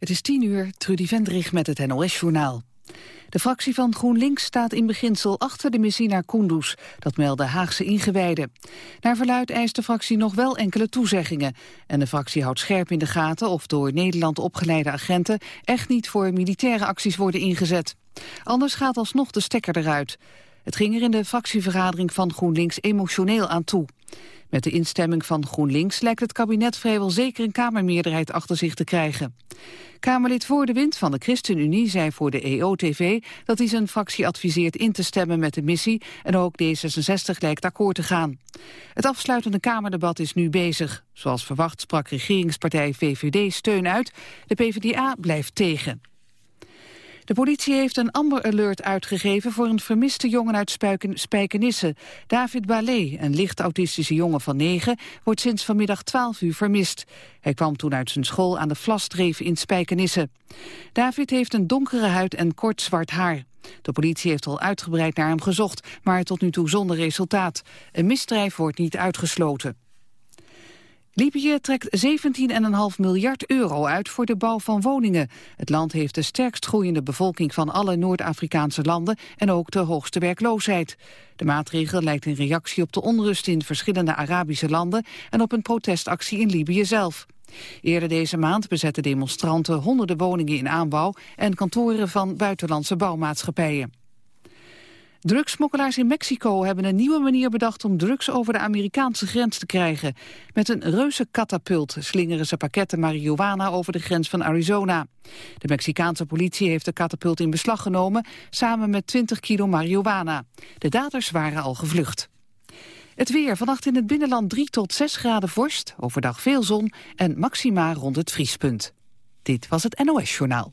Het is tien uur, Trudy Vendrich met het NOS-journaal. De fractie van GroenLinks staat in beginsel achter de missie naar Kunduz. Dat melden Haagse ingewijden. Naar verluid eist de fractie nog wel enkele toezeggingen. En de fractie houdt scherp in de gaten of door Nederland opgeleide agenten... echt niet voor militaire acties worden ingezet. Anders gaat alsnog de stekker eruit. Het ging er in de fractievergadering van GroenLinks emotioneel aan toe. Met de instemming van GroenLinks lijkt het kabinet vrijwel zeker een Kamermeerderheid achter zich te krijgen. Kamerlid Voor de Wind van de ChristenUnie zei voor de EO-TV dat hij zijn fractie adviseert in te stemmen met de missie en ook D66 lijkt akkoord te gaan. Het afsluitende Kamerdebat is nu bezig. Zoals verwacht sprak regeringspartij VVD steun uit, de PvdA blijft tegen. De politie heeft een Amber Alert uitgegeven voor een vermiste jongen uit Spijkenisse. David Ballet, een licht autistische jongen van negen, wordt sinds vanmiddag 12 uur vermist. Hij kwam toen uit zijn school aan de Vlasdreef in Spijkenisse. David heeft een donkere huid en kort zwart haar. De politie heeft al uitgebreid naar hem gezocht, maar tot nu toe zonder resultaat. Een misdrijf wordt niet uitgesloten. Libië trekt 17,5 miljard euro uit voor de bouw van woningen. Het land heeft de sterkst groeiende bevolking van alle Noord-Afrikaanse landen en ook de hoogste werkloosheid. De maatregel lijkt een reactie op de onrust in verschillende Arabische landen en op een protestactie in Libië zelf. Eerder deze maand bezetten demonstranten honderden woningen in aanbouw en kantoren van buitenlandse bouwmaatschappijen. Drugsmokkelaars in Mexico hebben een nieuwe manier bedacht om drugs over de Amerikaanse grens te krijgen. Met een reuze katapult slingeren ze pakketten marihuana over de grens van Arizona. De Mexicaanse politie heeft de katapult in beslag genomen samen met 20 kilo marihuana. De daders waren al gevlucht. Het weer. Vannacht in het binnenland 3 tot 6 graden vorst. Overdag veel zon en maxima rond het vriespunt. Dit was het NOS Journaal.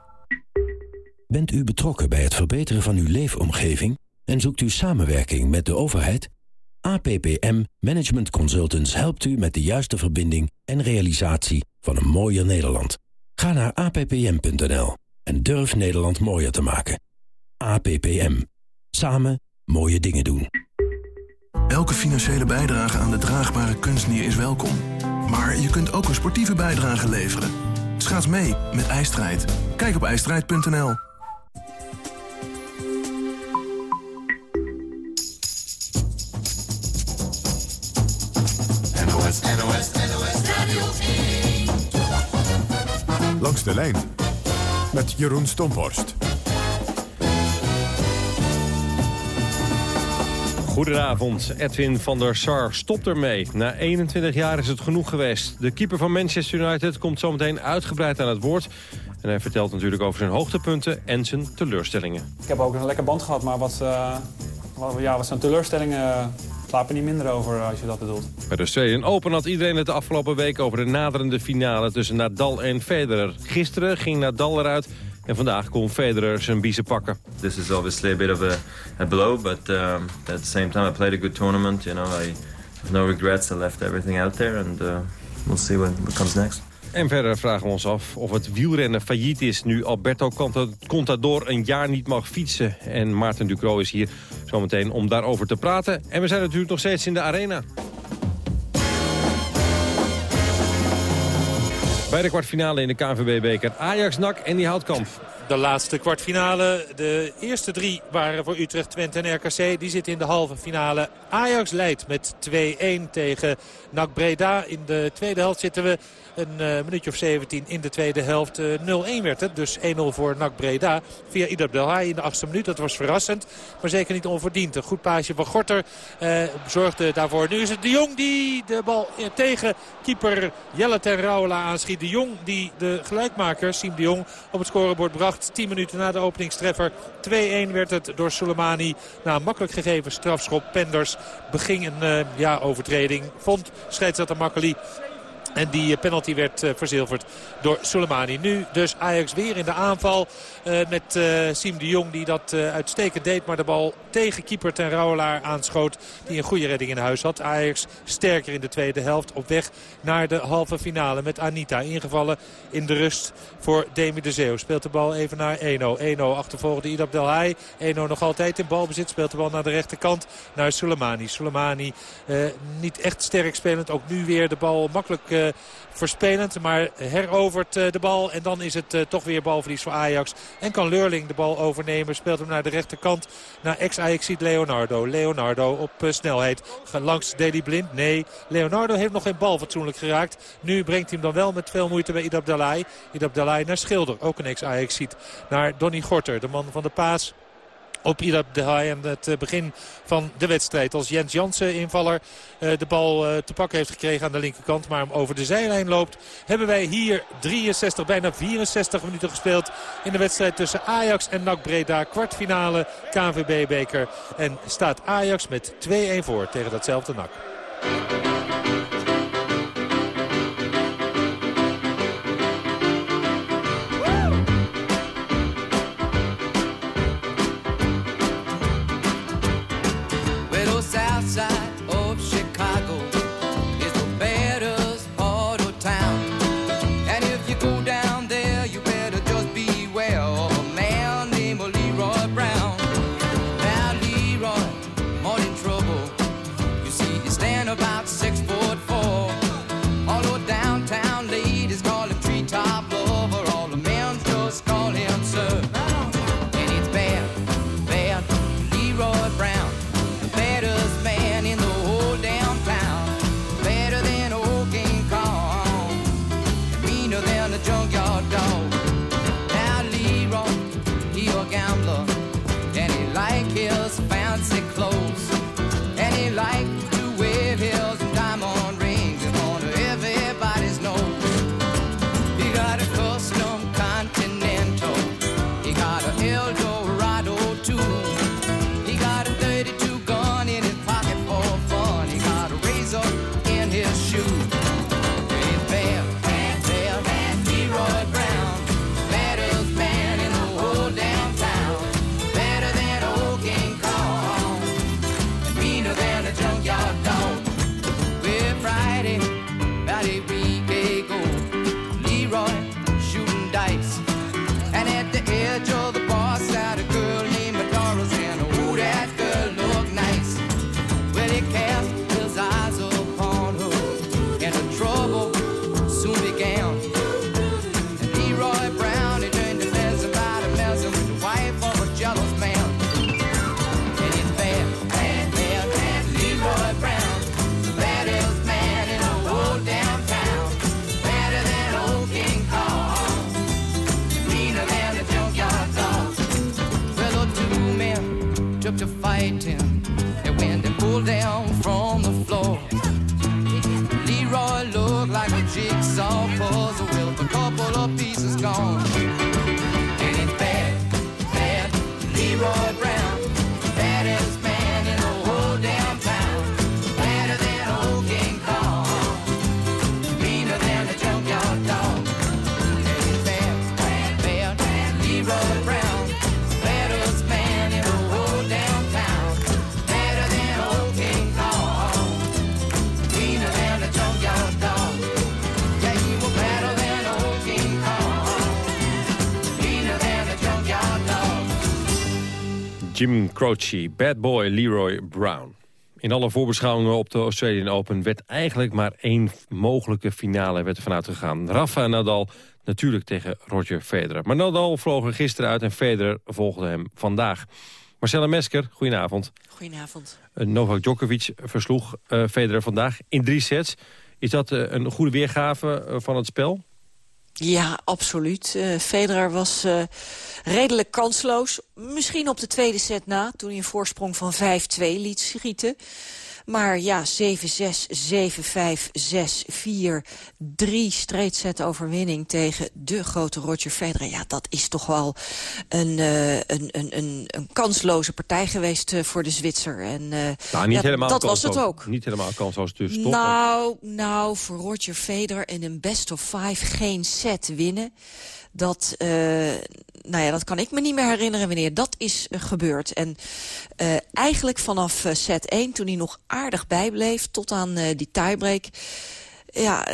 Bent u betrokken bij het verbeteren van uw leefomgeving en zoekt u samenwerking met de overheid? APPM Management Consultants helpt u met de juiste verbinding en realisatie van een mooier Nederland. Ga naar appm.nl en durf Nederland mooier te maken. APPM. Samen mooie dingen doen. Elke financiële bijdrage aan de draagbare kunstnier is welkom. Maar je kunt ook een sportieve bijdrage leveren. Schaats mee met IJstrijd. Kijk op ijstrijd.nl. NOS, NOS, NOS Radio 1. Langs de lijn met Jeroen Stomborst. Goedenavond, Edwin van der Sar stopt ermee. Na 21 jaar is het genoeg geweest. De keeper van Manchester United komt zometeen uitgebreid aan het woord. En hij vertelt natuurlijk over zijn hoogtepunten en zijn teleurstellingen. Ik heb ook een lekker band gehad, maar wat, uh, wat, ja, wat zijn teleurstellingen slaap er niet minder over als je dat bedoelt. Bij de Australian Open had iedereen het de afgelopen week over de naderende finale tussen Nadal en Federer. Gisteren ging Nadal eruit en vandaag kon Federer zijn biezen pakken. This is obviously a bit of a, a blow, but um, at the same time I played a good tournament. You know, I have no regrets. I left everything out there and uh, we'll see what, what comes next. En verder vragen we ons af of het wielrennen failliet is... nu Alberto Contador een jaar niet mag fietsen. En Maarten Ducro is hier zometeen om daarover te praten. En we zijn natuurlijk nog steeds in de arena. Bij de kwartfinale in de KNVB-beker Ajax-NAC en die Houtkamp. De laatste kwartfinale. De eerste drie waren voor Utrecht, Twente en RKC. Die zitten in de halve finale. Ajax leidt met 2-1 tegen NAC Breda. In de tweede helft zitten we een uh, minuutje of 17 in de tweede helft. Uh, eh, 0-1 werd het, dus 1-0 voor NAC Breda. Via Ider Delhaai in de achtste minuut. Dat was verrassend, maar zeker niet onverdiend. Een goed paasje van Gorter uh, zorgde daarvoor. Nu is het de Jong die de bal tegen keeper Jelle ten Rauwela aanschiet. De Jong die de gelijkmaker, Siem de Jong, op het scorebord bracht gemaakt. 10 minuten na de openingstreffer. 2-1 werd het door Soleimani. Na een makkelijk gegeven strafschop. Penders beging een ja, overtreding. Vond scheidsrechter Makkeli en die penalty werd uh, verzilverd door Soleimani. Nu dus Ajax weer in de aanval met uh, Siem de Jong die dat uitstekend deed. Maar de bal tegen keeper ten Rouwelaar aanschoot. Die een goede redding in huis had. Ajax sterker in de tweede helft op weg naar de halve finale. Met Anita ingevallen in de rust voor Demi de Zeeuw. Speelt de bal even naar Eno. Eno achtervolgde Idab Delhai. Eno nog altijd in balbezit. Speelt de bal naar de rechterkant naar Soleimani. Soleimani niet echt sterk spelend. Ook nu weer de bal makkelijk verspelend. Maar herovert de bal en dan is het toch weer balverlies voor Ajax. En kan Leurling de bal overnemen. Speelt hem naar de rechterkant. Naar ex-Ajaxiet Leonardo. Leonardo op snelheid. Langs Deli Blind. Nee, Leonardo heeft nog geen bal fatsoenlijk geraakt. Nu brengt hij hem dan wel met veel moeite bij Idab Dalai. Idab Dalai naar Schilder. Ook een ex-Ajaxiet. Naar Donny Gorter. De man van de paas op Idab de Haai aan het eh, begin van de wedstrijd. Als Jens Jansen, invaller, eh, de bal eh, te pakken heeft gekregen aan de linkerkant. Maar hem over de zijlijn loopt. Hebben wij hier 63, bijna 64 minuten gespeeld. In de wedstrijd tussen Ajax en NAC Breda. Kwartfinale KNVB-beker. En staat Ajax met 2-1 voor tegen datzelfde NAC. Jim Croce, Bad Boy Leroy Brown. In alle voorbeschouwingen op de Australian Open werd eigenlijk maar één mogelijke finale werd er vanuit gegaan. Rafa Nadal natuurlijk tegen Roger Federer. Maar Nadal vloog er gisteren uit en Federer volgde hem vandaag. Marcella Mesker, goedenavond. Goedenavond. Uh, Novak Djokovic versloeg uh, Federer vandaag in drie sets. Is dat uh, een goede weergave van het spel? Ja, absoluut. Federer was redelijk kansloos. Misschien op de tweede set na, toen hij een voorsprong van 5-2 liet schieten. Maar ja, 7-6, 7-5, 6-4. Drie straight overwinning tegen de grote Roger Federer. Ja, dat is toch wel een, uh, een, een, een, een, kansloze partij geweest uh, voor de Zwitser. En, uh, nou, niet ja, helemaal dat was het ook. Niet helemaal kansloos dus toch? Nou, nou, voor Roger Federer in een best of five geen set winnen... Dat, uh, nou ja, dat kan ik me niet meer herinneren wanneer dat is uh, gebeurd. En uh, eigenlijk vanaf set 1, toen hij nog aardig bijbleef... tot aan die tiebreak ja,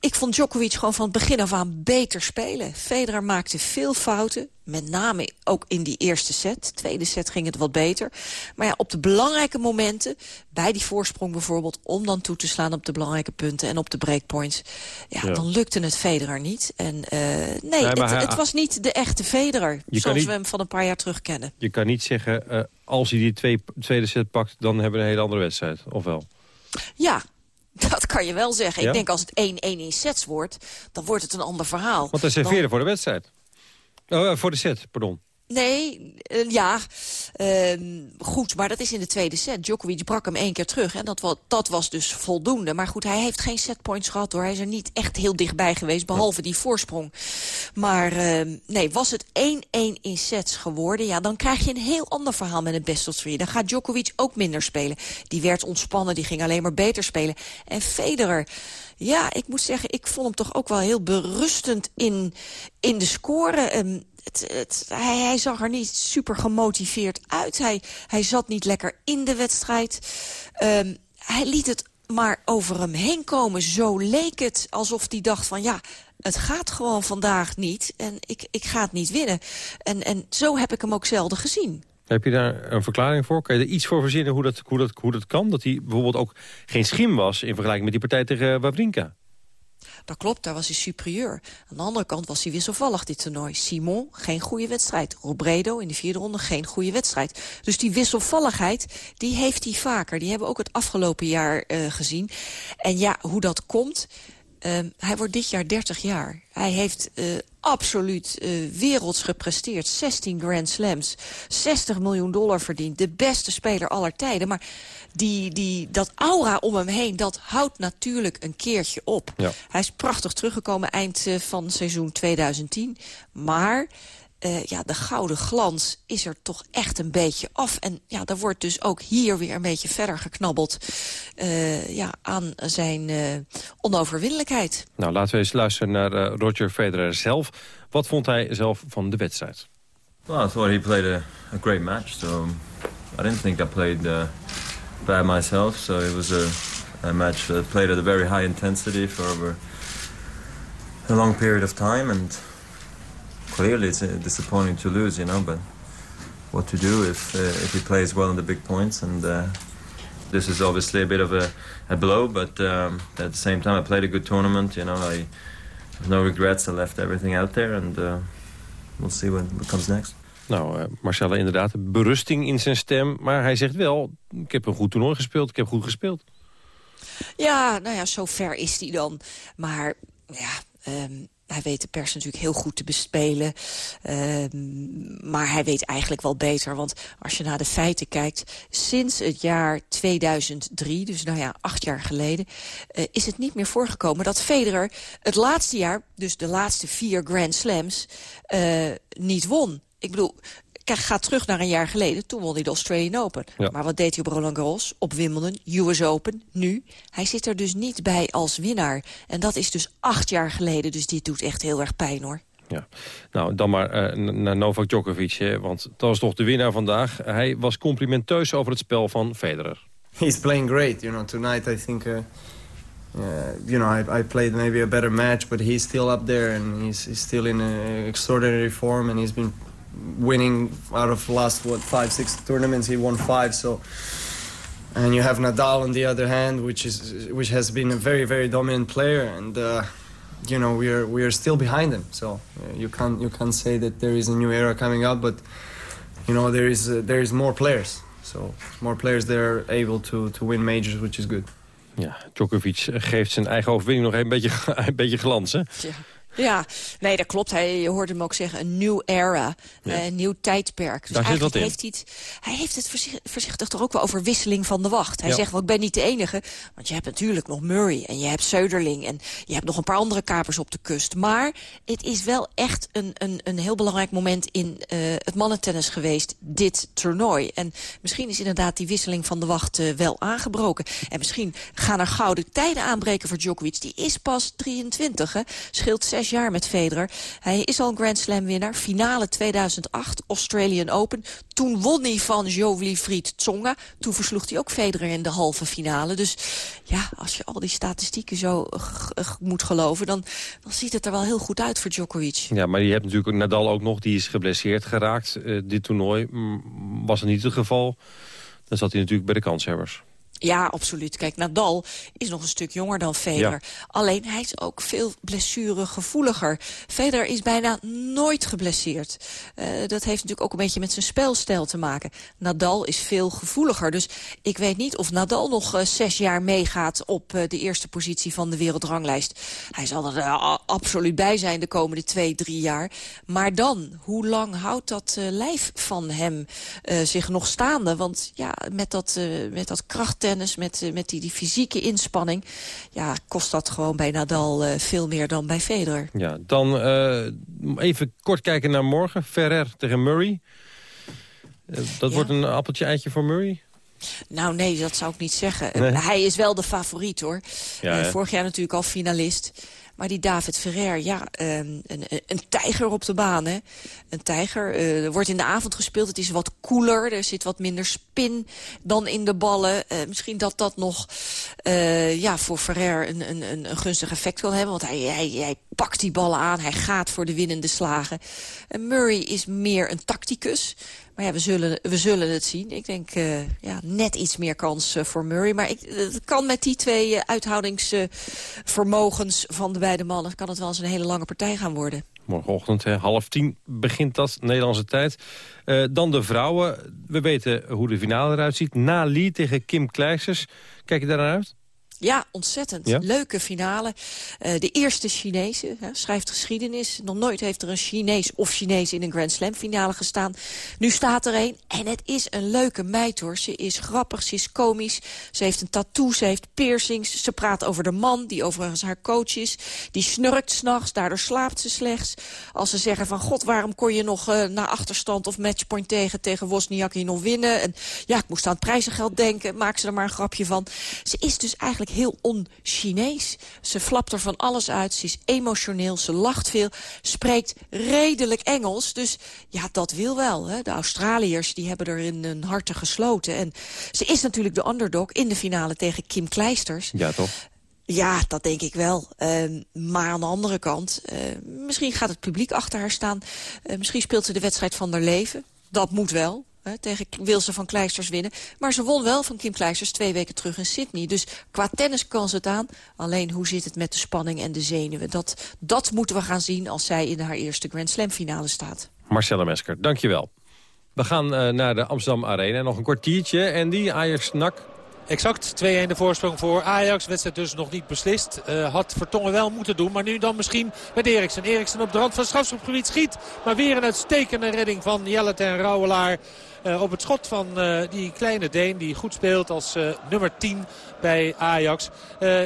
ik vond Djokovic gewoon van het begin af aan beter spelen. Federer maakte veel fouten, met name ook in die eerste set. Tweede set ging het wat beter. Maar ja, op de belangrijke momenten, bij die voorsprong bijvoorbeeld... om dan toe te slaan op de belangrijke punten en op de breakpoints... ja, ja. dan lukte het Federer niet. En uh, nee, nee het, hij, het, was niet de echte Federer, zoals niet, we hem van een paar jaar terug kennen. Je kan niet zeggen, uh, als hij die twee, tweede set pakt... dan hebben we een hele andere wedstrijd, of wel? Ja, dat kan je wel zeggen. Ja? Ik denk als het 1-1 in sets wordt, dan wordt het een ander verhaal. Want hij serveerde Want... voor de wedstrijd. Oh, voor de set, pardon. Nee, uh, ja, uh, goed, maar dat is in de tweede set. Djokovic brak hem één keer terug en dat was, dat was dus voldoende. Maar goed, hij heeft geen setpoints gehad hoor. Hij is er niet echt heel dichtbij geweest, behalve die voorsprong. Maar uh, nee, was het 1-1 in sets geworden... ja, dan krijg je een heel ander verhaal met een best of three. Dan gaat Djokovic ook minder spelen. Die werd ontspannen, die ging alleen maar beter spelen. En Federer... Ja, ik moet zeggen, ik vond hem toch ook wel heel berustend in, in de score. Um, het, het, hij, zag er niet super gemotiveerd uit. Hij, hij zat niet lekker in de wedstrijd. Um, hij liet het maar over hem heen komen. Zo leek het alsof hij dacht van ja, het gaat gewoon vandaag niet. En ik, ik ga het niet winnen. En, en zo heb ik hem ook zelden gezien. Heb je daar een verklaring voor? Kan je er iets voor verzinnen hoe dat, hoe dat, hoe dat kan? Dat hij bijvoorbeeld ook geen schim was in vergelijking met die partij tegen Wawrinka? Dat klopt, daar was hij superieur. Aan de andere kant was hij wisselvallig dit toernooi. Simon, geen goede wedstrijd. Robredo in de vierde ronde, geen goede wedstrijd. Dus die wisselvalligheid, die heeft hij vaker. Die hebben we ook het afgelopen jaar uh, gezien. En ja, hoe dat komt... Uh, hij wordt dit jaar 30 jaar. Hij heeft uh, absoluut uh, werelds gepresteerd. 16 Grand Slams, 60 miljoen dollar verdiend. De beste speler aller tijden. Maar die, die, dat aura om hem heen, dat houdt natuurlijk een keertje op. Ja. Hij is prachtig teruggekomen eind uh, van seizoen 2010. Maar... Uh, ja, de gouden glans is er toch echt een beetje af. En ja, er wordt dus ook hier weer een beetje verder geknabbeld uh, ja, aan zijn uh, onoverwinnelijkheid. Nou, laten we eens luisteren naar Roger Federer zelf. Wat vond hij zelf van de wedstrijd? Well, I thought he played a, a great match. So I didn't think I played bad myself. So it was a, a match that played at a very high intensity for over a long period of time. And clearly it's disappointing to lose, you know, but what to do if uh, if he plays well in the big points and uh, this is obviously a bit of a, a blow, but um, at the same time I played a good tournament, you know, I have no regrets, I left everything out there and uh, we'll see what, what comes next. Nou, uh, Marcella, inderdaad, berusting in zijn stem. Maar hij zegt wel, ik heb een goed toernooi gespeeld, ik heb goed gespeeld. Ja, nou ja, zo ver is hij dan. Maar ja, um, hij weet de pers natuurlijk heel goed te bespelen. Uh, maar hij weet eigenlijk wel beter. Want als je naar de feiten kijkt... sinds het jaar 2003, dus nou ja, acht jaar geleden... Uh, is het niet meer voorgekomen dat Federer het laatste jaar... dus de laatste vier Grand Slams, uh, niet won. Ik bedoel, ga terug naar een jaar geleden. Toen won hij de Australian Open. Ja. Maar wat deed hij op Roland Garros, op Wimbledon, US Open, nu? Hij zit er dus niet bij als winnaar. En dat is dus acht jaar geleden. Dus dit doet echt heel erg pijn, hoor. Ja, nou dan maar uh, naar Novak Djokovic, hè, want dat was toch de winnaar vandaag. Hij was complimenteus over het spel van Federer. He's playing great, you know. Tonight I think, uh, uh, you know, I, I played maybe a better match, but he's still up there and he's, he's still in uh, extraordinary form and he's been winning out of last what five six tournaments he won five so and you have Nadal on the other hand which is which has been a very very dominant player and uh, you know we are we are still behind him so uh, you can't you can't say that there is a new era coming up but you know there is uh, there is more players so more players that are able to to win majors which is good ja Djokovic geeft zijn eigen overwinning nog een beetje een beetje glans hè ja. Ja, nee, dat klopt. Hij, je hoorde hem ook zeggen, een new era, Ja. een nieuw tijdperk. Dus Daar eigenlijk heeft hij het, hij heeft het voorzichtig, voorzichtig toch ook wel over wisseling van de wacht. Hij Ja. zegt, wel, ik ben niet de enige, want je hebt natuurlijk nog Murray en je hebt Söderling en je hebt nog een paar andere kapers op de kust. Maar het is wel echt een, een, een heel belangrijk moment in eh, het mannentennis geweest, dit toernooi. En misschien is inderdaad die wisseling van de wacht eh, wel aangebroken. En misschien gaan er gouden tijden aanbreken voor Djokovic. Die is pas 23, hè. scheelt zes jaar met Federer. Hij is al een Grand Slam winnaar. Finale 2008, Australian Open. Toen won hij van Jo-Wilfried Tsonga. Toen versloeg hij ook Federer in de halve finale. Dus ja, als je al die statistieken zo moet geloven... Dan, dan ziet het er wel heel goed uit voor Djokovic. Ja, maar je hebt natuurlijk Nadal ook nog. Die is geblesseerd geraakt, eh, dit toernooi. Was dat niet het geval, dan zat hij natuurlijk bij de kanshebbers. Ja, absoluut. Kijk, Nadal is nog een stuk jonger dan Federer. Alleen hij is ook veel blessuregevoeliger. Federer is bijna nooit geblesseerd. Eh, dat heeft natuurlijk ook een beetje met zijn spelstijl te maken. Nadal is veel gevoeliger. Dus ik weet niet of Nadal nog eh, zes jaar meegaat op eh, de eerste positie van de wereldranglijst. Hij zal er absoluut bij zijn de komende twee, drie jaar. Maar dan, hoe lang houdt dat lijf van hem zich nog staande? Want ja, met dat, met dat krachttennis, met, eh, met die, die fysieke inspanning... ja, kost dat gewoon bij Nadal eh, veel meer dan bij Federer. Ja, dan eh, even kort kijken naar morgen. Ferrer tegen Murray. Dat Ja. wordt een appeltje-eitje voor Murray? Nou nee, dat zou ik niet zeggen. Nee. Hij is wel de favoriet hoor. Ja, vorig jaar natuurlijk al finalist. Maar die David Ferrer, ja, ehm, een, een, tijger op de baan. Hè? Een tijger. eh, er wordt in de avond gespeeld. Het is wat koeler. Er zit wat minder spin dan in de ballen. Eh, misschien dat dat nog eh, ja, voor Ferrer een, een, een, gunstig effect wil hebben. Want hij, hij, pakt die ballen aan. Hij gaat voor de winnende slagen. En Murray is meer een tacticus. Maar ja, we zullen, we zullen het zien. Ik denk eh, ja, net iets meer kans eh, voor Murray. Maar ik, het kan met die twee eh, uithoudingsvermogens van de beide mannen... kan het wel eens een hele lange partij gaan worden. Morgenochtend, hè, half tien, begint dat, Nederlandse tijd. Dan de vrouwen. We weten hoe de finale eruit ziet. Na Lee tegen Kim Kleisters. Kijk je daar naar uit? Ja, ontzettend. Ja? Leuke finale. Eh, de eerste Chinese, hè, schrijft geschiedenis. Nog nooit heeft er een Chinees of Chinees in een Grand Slam finale gestaan. Nu staat er een en het is een leuke meid hoor. Ze is grappig, ze is komisch. Ze heeft een tattoo, ze heeft piercings. Ze praat over de man, die overigens haar coach is. Die snurkt s'nachts, daardoor slaapt ze slechts. Als ze zeggen van god, waarom kon je nog eh, na achterstand of matchpoint tegen, tegen Wozniacki nog winnen? En ja, ik moest aan het prijzengeld denken. Maak ze er maar een grapje van. Ze is dus eigenlijk heel on-Chinees. Ze flapt er van alles uit. Ze is emotioneel, ze lacht veel, spreekt redelijk Engels. Dus ja, dat wil wel. Hè. De Australiërs die hebben er in hun harten gesloten. En ze is natuurlijk de underdog in de finale tegen Kim Kleisters. Ja, toch? Ja, dat denk ik wel. Ehm, maar aan de andere kant, eh, misschien gaat het publiek achter haar staan. Eh, misschien speelt ze de wedstrijd van haar leven. Dat moet wel. Hè, tegen wil ze van Kleisters winnen. Maar ze won wel van Kim Kleisters twee weken terug in Sydney. Dus qua tennis kan ze het aan. Alleen hoe zit het met de spanning en de zenuwen? Dat, dat moeten we gaan zien als zij in haar eerste Grand Slam finale staat. Marcella Mesker, dankjewel. We gaan eh, naar de Amsterdam Arena. Nog een kwartiertje. En die Ajax-Nak. Exact, 2-1 de voorsprong voor Ajax. Wedstrijd dus nog niet beslist. Eh, had Vertongen wel moeten doen, maar nu dan misschien met Eriksen. Eriksen op de rand van het strafschopgebied schiet. Maar weer een uitstekende redding van Jelle ten Rauwelaar. Eh, op het schot van eh, die kleine Deen die goed speelt als eh, nummer 10 bij Ajax.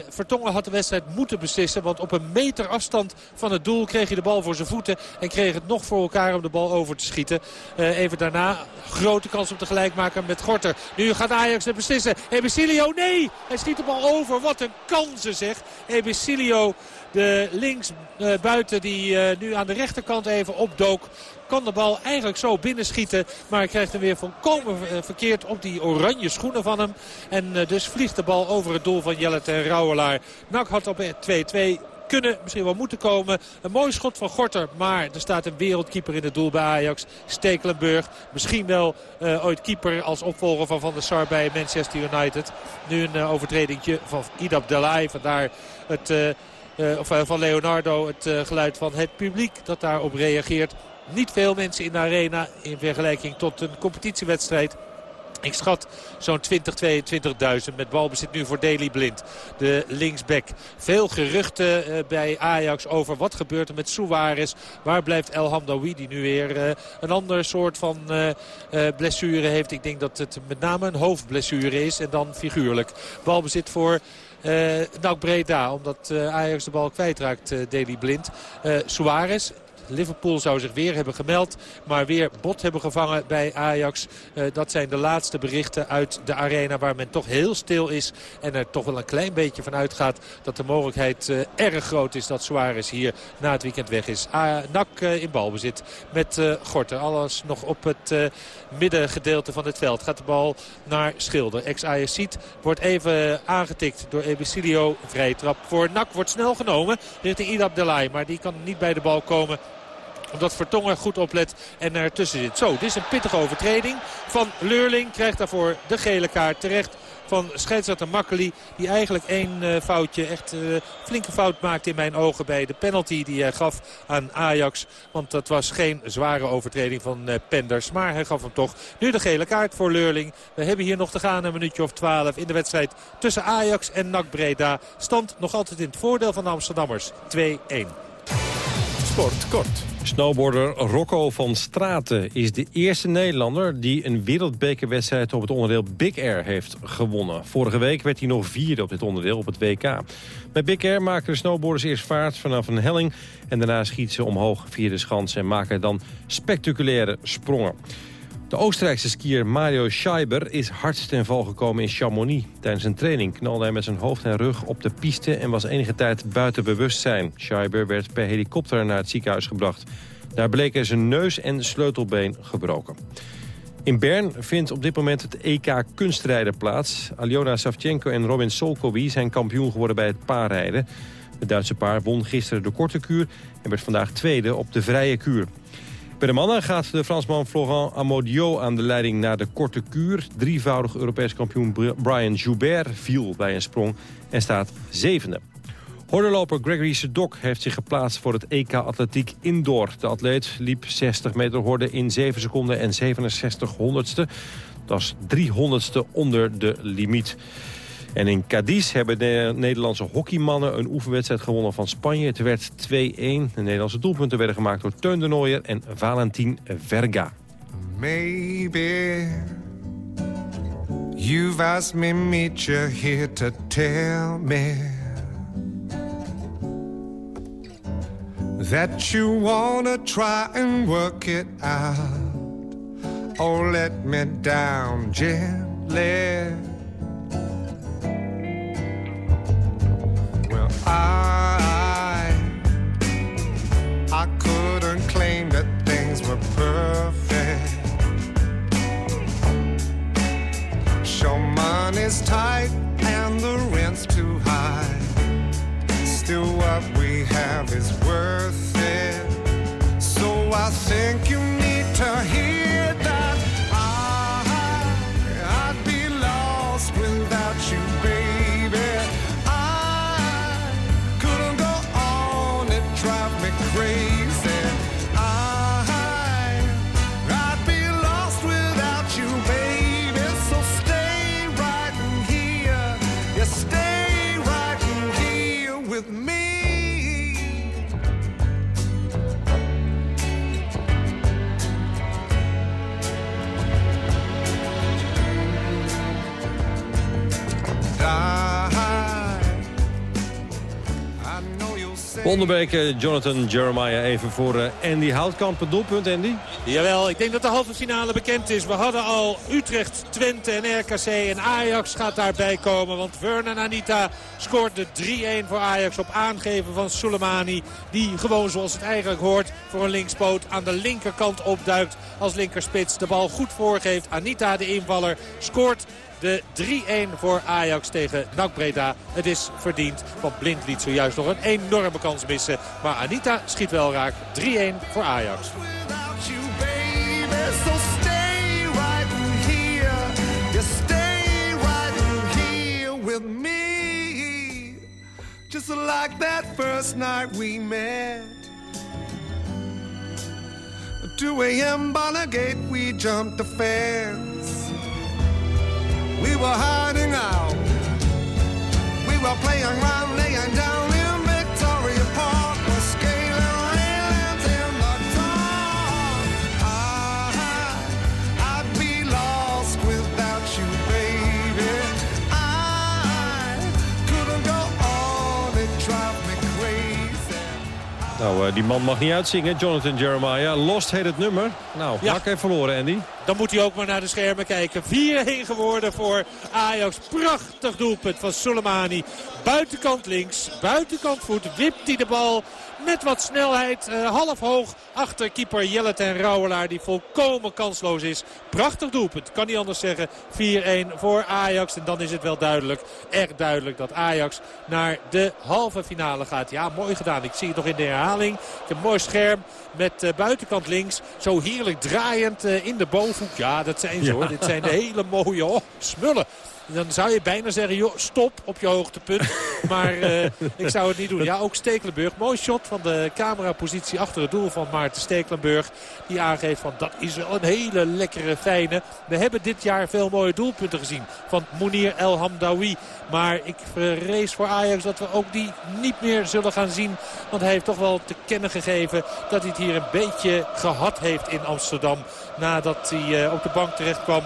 Vertongen had de wedstrijd moeten beslissen. Want op een meter afstand van het doel kreeg hij de bal voor zijn voeten. En kreeg het nog voor elkaar om de bal over te schieten. Even daarna grote kans om te gelijk maken met Gorter. Nu gaat Ajax het beslissen. Ebesilio, nee! Hij schiet de bal over. Wat een kansen zeg. Ebesilio, de links eh, buiten die nu aan de rechterkant even opdook kan de bal eigenlijk zo binnenschieten. Maar hij krijgt hem weer volkomen eh, verkeerd op die oranje schoenen van hem. En eh, dus vliegt de bal over het doel van Jelle ten Rauwelaar. Nak had op 2-2 kunnen misschien wel moeten komen. Een mooi schot van Gorter. Maar er staat een wereldkeeper in het doel bij Ajax. Stekelenburg. Misschien wel uh, ooit keeper als opvolger van Van der Sar bij Manchester United. Nu een uh, overtredingje van Idab Delay. Vandaar het... Of, van Leonardo het geluid van het publiek dat daarop reageert. Niet veel mensen in de arena in vergelijking tot een competitiewedstrijd. Ik schat zo'n 20, 22.000 met balbezit nu voor Daley Blind. De linksback. Veel geruchten uh, bij Ajax over wat gebeurt er met Suarez. Waar blijft El Hamdawi die nu weer uh, een ander soort van uh, blessure heeft. Ik denk dat het met name een hoofdblessure is en dan figuurlijk. Balbezit voor... Uh, nou Breda, omdat uh, Ajax de bal kwijtraakt, uh, Deli Blind. Suarez Liverpool zou zich weer hebben gemeld. Maar weer bot hebben gevangen bij Ajax. Uh, dat zijn de laatste berichten uit de arena waar men toch heel stil is. En er toch wel een klein beetje van uitgaat dat de mogelijkheid uh, erg groot is dat Suarez hier na het weekend weg is. Uh, Nak in balbezit met Gorter. Alles nog op het middengedeelte van het veld. Gaat de bal naar Schilder. Ex-Ajaxiet wordt even aangetikt door Ebicilio. Vrije trap voor Nak wordt snel genomen richting Idab Delay. Maar die kan niet bij de bal komen omdat Vertongen goed oplet en ertussen zit. Zo, dit is een pittige overtreding van Leurling. Krijgt daarvoor de gele kaart terecht van scheidsrechter Makkeli. Die eigenlijk één uh, foutje, echt uh, flinke fout maakte in mijn ogen bij de penalty die hij gaf aan Ajax. Want dat was geen zware overtreding van uh, Penders. Maar hij gaf hem toch nu de gele kaart voor Leurling. We hebben hier nog te gaan een minuutje of twaalf in de wedstrijd tussen Ajax en NAC Breda. Stand nog altijd in het voordeel van de Amsterdammers 2-1. Sport kort. Snowboarder Rocco van Straten is de eerste Nederlander... die een wereldbekerwedstrijd op het onderdeel Big Air heeft gewonnen. Vorige week werd hij nog vierde op dit onderdeel op het WK. Bij Big Air maken de snowboarders eerst vaart vanaf een helling... en daarna schieten ze omhoog via de schans en maken dan spectaculaire sprongen. De Oostenrijkse skier Mario Scheiber is hard ten val gekomen in Chamonix. Tijdens een training knalde hij met zijn hoofd en rug op de piste... en was enige tijd buiten bewustzijn. Scheiber werd per helikopter naar het ziekenhuis gebracht. Daar bleken zijn neus en sleutelbeen gebroken. In Bern vindt op dit moment het EK kunstrijden plaats. Aljona Savchenko en Robin Solkowi zijn kampioen geworden bij het paarrijden. Het Duitse paar won gisteren de korte kuur... en werd vandaag tweede op de vrije kuur. Bij de mannen gaat de Fransman Florent Amodiot aan de leiding naar de korte kuur. Drievoudig Europees kampioen Brian Joubert viel bij een sprong en staat zevende. Hordenloper Gregory Sedok heeft zich geplaatst voor het EK Atletiek Indoor. De atleet liep 60 meter horde in 7 seconden en 67 honderdste. Dat is 300ste onder de limiet. En in Cadiz hebben de Nederlandse hockeymannen een oefenwedstrijd gewonnen van Spanje. Het werd 2-1. De Nederlandse doelpunten werden gemaakt door Teun de Nooier en Valentin Verga. Maybe you've asked me meet you here to tell me That you wanna try and work it out Oh, let me down gently eh, Jonathan Jeremiah even voor eh, Andy Houtkamp. Het doelpunt, Andy? Jawel, ik denk dat de halve finale bekend is. We hadden al Utrecht, Twente en RKC en Ajax gaat daarbij komen. Want Vernon Anita scoort de 3-1 voor Ajax op aangeven van Soleimani. Die gewoon zoals het eigenlijk hoort voor een linkspoot aan de linkerkant opduikt als linkerspits. De bal goed voorgeeft. Anita de invaller scoort de 3-1 voor Ajax tegen NAC Breda. Het is verdiend, want Blind liet zojuist nog een enorme kans missen. Maar Anita schiet wel raak. 3-1 voor Ajax. Just like that first night we met. 2 a.m. Bonagate, we jumped the fence. We were hiding out. We were playing around, laying Nou, eh, die man mag niet uitzingen, Jonathan Jeremiah. Lost heet het nummer. Nou, Ja. Nak heeft verloren, Andy. Dan moet hij ook maar naar de schermen kijken. 4-1 geworden voor Ajax. Prachtig doelpunt van Soleimani. Buitenkant links, buitenkant voet. Wipt hij de bal met wat snelheid. eh, half hoog achter keeper Jellet en Rauwelaar. Die volkomen kansloos is. Prachtig doelpunt, kan niet anders zeggen. 4-1 voor Ajax. En dan is het wel duidelijk, erg duidelijk dat Ajax naar de halve finale gaat. Ja, mooi gedaan. Ik zie het nog in de herhaling. Ik heb een mooi scherm met eh, buitenkant links. Zo heerlijk draaiend eh, in de bovenhoek. Ja, dat zijn ze Ja. hoor. Dit zijn de hele mooie oh, smullen. Dan zou je bijna zeggen, joh, stop op je hoogtepunt. Maar eh, ik zou het niet doen. Ja, ook Stekelenburg. Mooi shot van de camerapositie achter het doel van Maarten Stekelenburg. Die aangeeft van dat is wel een hele lekkere, fijne. We hebben dit jaar veel mooie doelpunten gezien van Mounir El Hamdawi. Maar ik vrees voor Ajax dat we ook die niet meer zullen gaan zien. Want hij heeft toch wel te kennen gegeven dat hij het hier een beetje gehad heeft in Amsterdam. Nadat hij eh, op de bank terecht kwam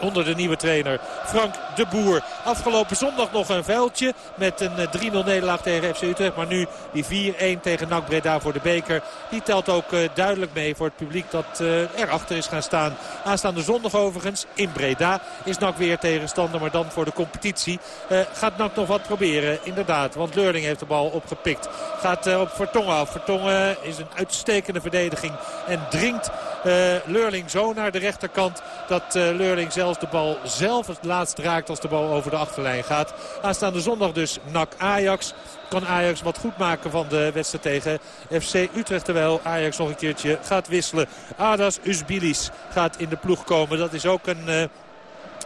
onder de nieuwe trainer Frank de Boer. Afgelopen zondag nog een vuiltje met een eh, 3-0 nederlaag tegen FC Utrecht. Maar nu die 4-1 tegen NAC Breda voor de beker. Die telt ook eh, duidelijk mee voor het publiek dat eh, erachter is gaan staan. Aanstaande zondag overigens in Breda is NAC weer tegenstander. Maar dan voor de competitie eh, gaat NAC nog wat proberen. Inderdaad, want Leurling heeft de bal opgepikt. Gaat eh, op Vertongen af. Vertongen is een uitstekende verdediging. En dringt eh Leurling zo naar de rechterkant dat eh, Leurling zelfs de bal zelf het laatst raakt als de bal over de achterlijn gaat. Aanstaande zondag dus NAC Ajax. Kan Ajax wat goed maken van de wedstrijd tegen FC Utrecht. Terwijl Ajax nog een keertje gaat wisselen. Adas Usbilis gaat in de ploeg komen. Dat is ook een... eh,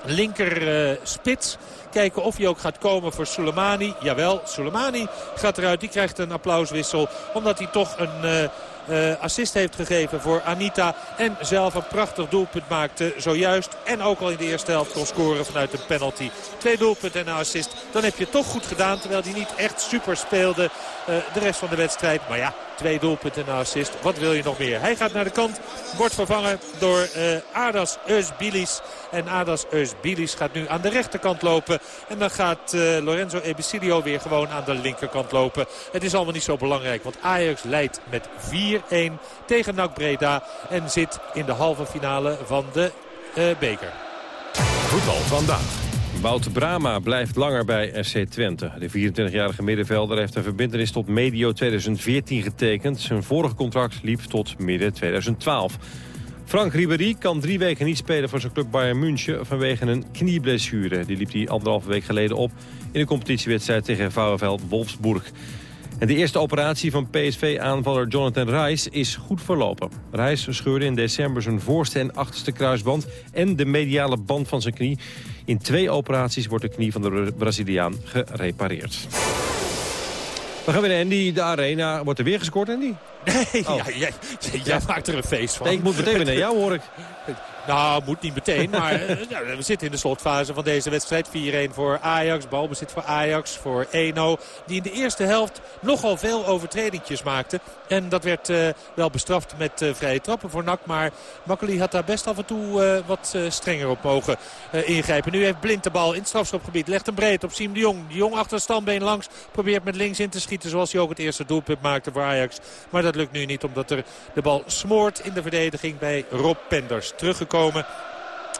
linker eh, spits. Kijken of hij ook gaat komen voor Soleimani. Jawel, Soleimani gaat eruit. Die krijgt een applauswissel. Omdat hij toch een... eh, assist heeft gegeven voor Anita. En zelf een prachtig doelpunt maakte zojuist. En ook al in de eerste helft kon scoren vanuit een penalty. Twee doelpunten en een assist. Dan heb je het toch goed gedaan. Terwijl hij niet echt super speelde eh, de rest van de wedstrijd. Maar ja, twee doelpunten en assist. Wat wil je nog meer? Hij gaat naar de kant. Wordt vervangen door eh Adas Eusbilis. En Adas Eusbilis gaat nu aan de rechterkant lopen. En dan gaat eh, Lorenzo Ebicilio weer gewoon aan de linkerkant lopen. Het is allemaal niet zo belangrijk. Want Ajax leidt met 4-1 tegen NAC Breda. En zit in de halve finale van de eh, beker. Voetbal vandaag. Wout Brama blijft langer bij SC Twente. De 24-jarige middenvelder heeft een verbindenis tot medio 2014 getekend. Zijn vorige contract liep tot midden 2012. Frank Ribéry kan drie weken niet spelen voor zijn club Bayern München vanwege een knieblessure. Die liep hij anderhalve week geleden op in een competitiewedstrijd tegen VfL Wolfsburg. En de eerste operatie van PSV-aanvaller Jonathan Reis is goed verlopen. Reis scheurde in december zijn voorste en achterste kruisband... en de mediale band van zijn knie. In twee operaties wordt de knie van de Braziliaan gerepareerd. Dan gaan we naar Andy, de arena. Wordt er weer gescoord, Andy? Nee, Oh. ja, jij, jij maakt er een feest van. Nee, ik moet meteen weer naar jou, hoor ik. Nou, moet niet meteen, maar eh, nou, we zitten in de slotfase van deze wedstrijd. 4-1 voor Ajax, balbezit voor Ajax, voor Eno. Die in de eerste helft nogal veel overtredingjes maakte. En dat werd eh, wel bestraft met eh, vrije trappen voor NAC. Maar Makkeli had daar best af en toe wat strenger op mogen ingrijpen. Nu heeft Blind de bal in het strafschopgebied. Legt hem breed op Siem de Jong. De Jong achter het standbeen langs. Probeert met links in te schieten zoals hij ook het eerste doelpunt maakte voor Ajax. Maar dat lukt nu niet omdat er de bal smoort in de verdediging bij Rob Penders. Teruggekomen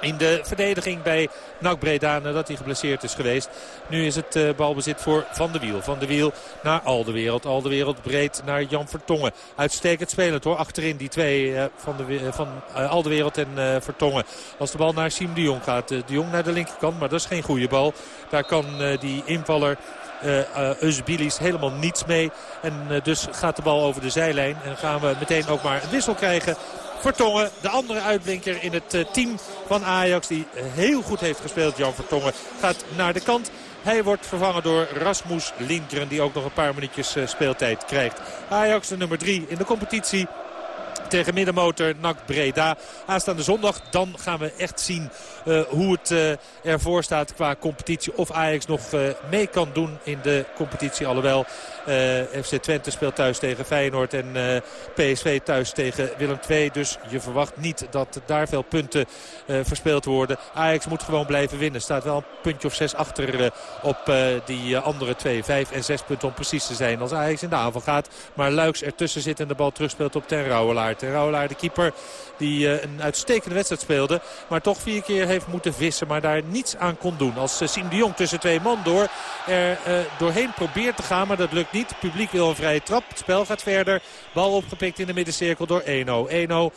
in de verdediging bij NAC Breda nadat hij geblesseerd is geweest. Nu is het eh, balbezit voor Van de Wiel. Van de Wiel naar Aldewereld. Aldewereld breed naar Jan Vertongen. Uitstekend spelend hoor. Achterin die twee eh, van, de, Aldewereld en Vertongen. Als de bal naar Siem de Jong gaat. de Jong naar de linkerkant. Maar dat is geen goede bal. Daar kan die invaller... Uh, Usbilis helemaal niets mee. En uh, dus gaat de bal over de zijlijn. En gaan we meteen ook maar een wissel krijgen. Vertongen, de andere uitblinker in het uh, team van Ajax. Die heel goed heeft gespeeld, Jan Vertongen, gaat naar de kant. Hij wordt vervangen door Rasmus Lindgren. Die ook nog een paar minuutjes uh, speeltijd krijgt. Ajax de nummer 3 in de competitie. Tegen middenmotor NAC Breda. Aanstaande zondag dan gaan we echt zien uh, hoe het uh, ervoor staat qua competitie. Of Ajax nog uh, mee kan doen in de competitie. Alhoewel FC Twente speelt thuis tegen Feyenoord en PSV thuis tegen Willem II. Dus je verwacht niet dat daar veel punten verspeeld worden. Ajax moet gewoon blijven winnen. Staat wel een puntje of zes achter op die andere twee. Vijf en zes punten om precies te zijn als Ajax in de aanval gaat. Maar Luiks ertussen zit en de bal terugspeelt op Ten Rouwelaar. Ten Rouwelaar de keeper die een uitstekende wedstrijd speelde. Maar toch vier keer heeft moeten vissen. Maar daar niets aan kon doen. Als Siem de Jong tussen twee man door er doorheen probeert te gaan. Maar dat lukt niet. Het publiek wil een vrije trap. Het spel gaat verder. Bal opgepikt in de middencirkel door Eno. Eno,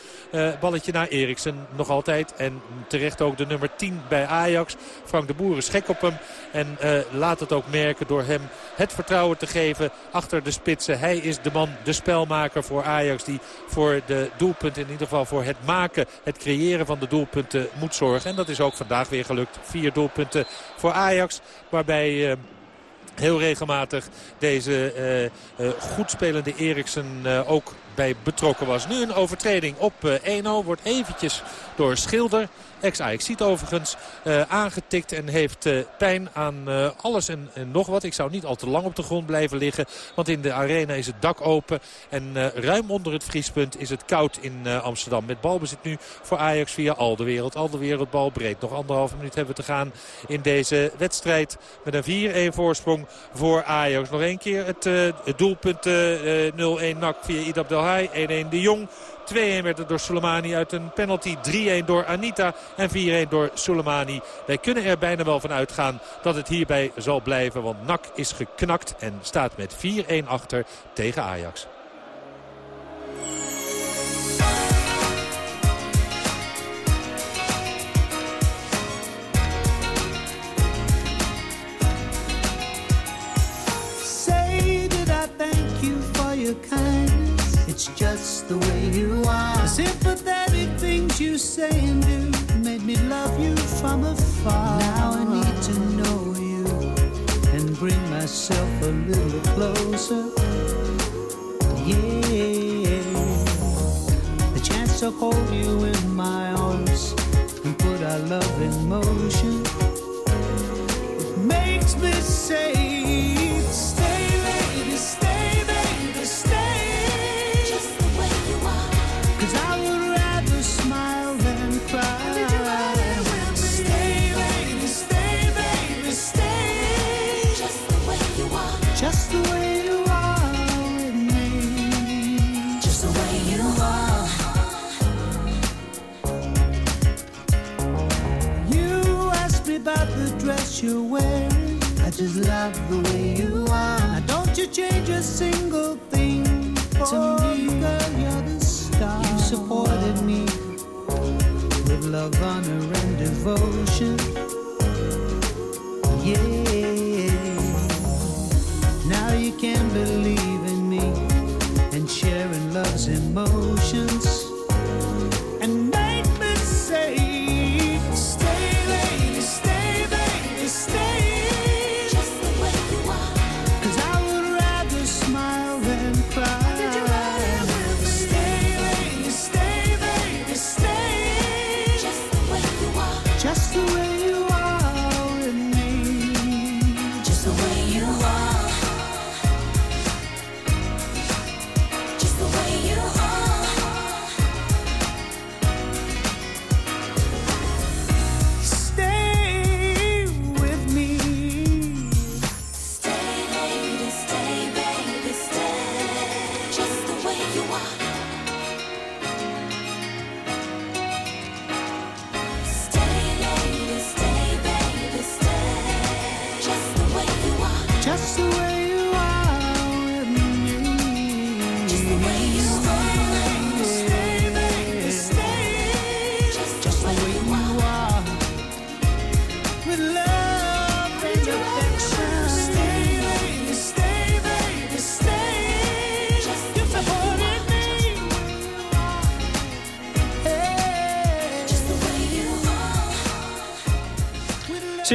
balletje naar Eriksen nog altijd. En terecht ook de nummer 10 bij Ajax. Frank de Boer is gek op hem. En laat het ook merken door hem het vertrouwen te geven achter de spitsen. Hij is de man, de spelmaker voor Ajax. Die voor de doelpunten, in ieder geval voor het maken, het creëren van de doelpunten moet zorgen. En dat is ook vandaag weer gelukt. Vier doelpunten voor Ajax. Waarbij... Uh, heel regelmatig deze uh, uh, goed spelende Eriksen uh, ook bij betrokken was. Nu een overtreding op 1-0. Wordt eventjes door Schilder Ex-Ajax ziet overigens uh, aangetikt en heeft uh, pijn aan uh, alles en, en, nog wat. Ik zou niet al te lang op de grond blijven liggen. Want in de arena is het dak open. En ruim onder het vriespunt is het koud in Amsterdam. Met balbezit nu voor Ajax via Aldewereld. Aldewereld bal breed. Nog anderhalve minuut hebben we te gaan in deze wedstrijd. Met een 4-1 voorsprong voor Ajax. Nog één keer het, het doelpunt 0-1 nak via Idab Delhai. 1-1 de Jong. 2-1 werd het door Soleimani uit een penalty. 3-1 door Anita en 4-1 door Soleimani. Wij kunnen er bijna wel van uitgaan dat het hierbij zal blijven. Want NAC is geknakt en staat met 4-1 achter tegen Ajax. Say I thank you for your It's just the way you are. The sympathetic things you say and do made me love you from afar. Now I need to know you and bring myself a little closer. Yeah, the chance to hold you in my arms and put our love in motion.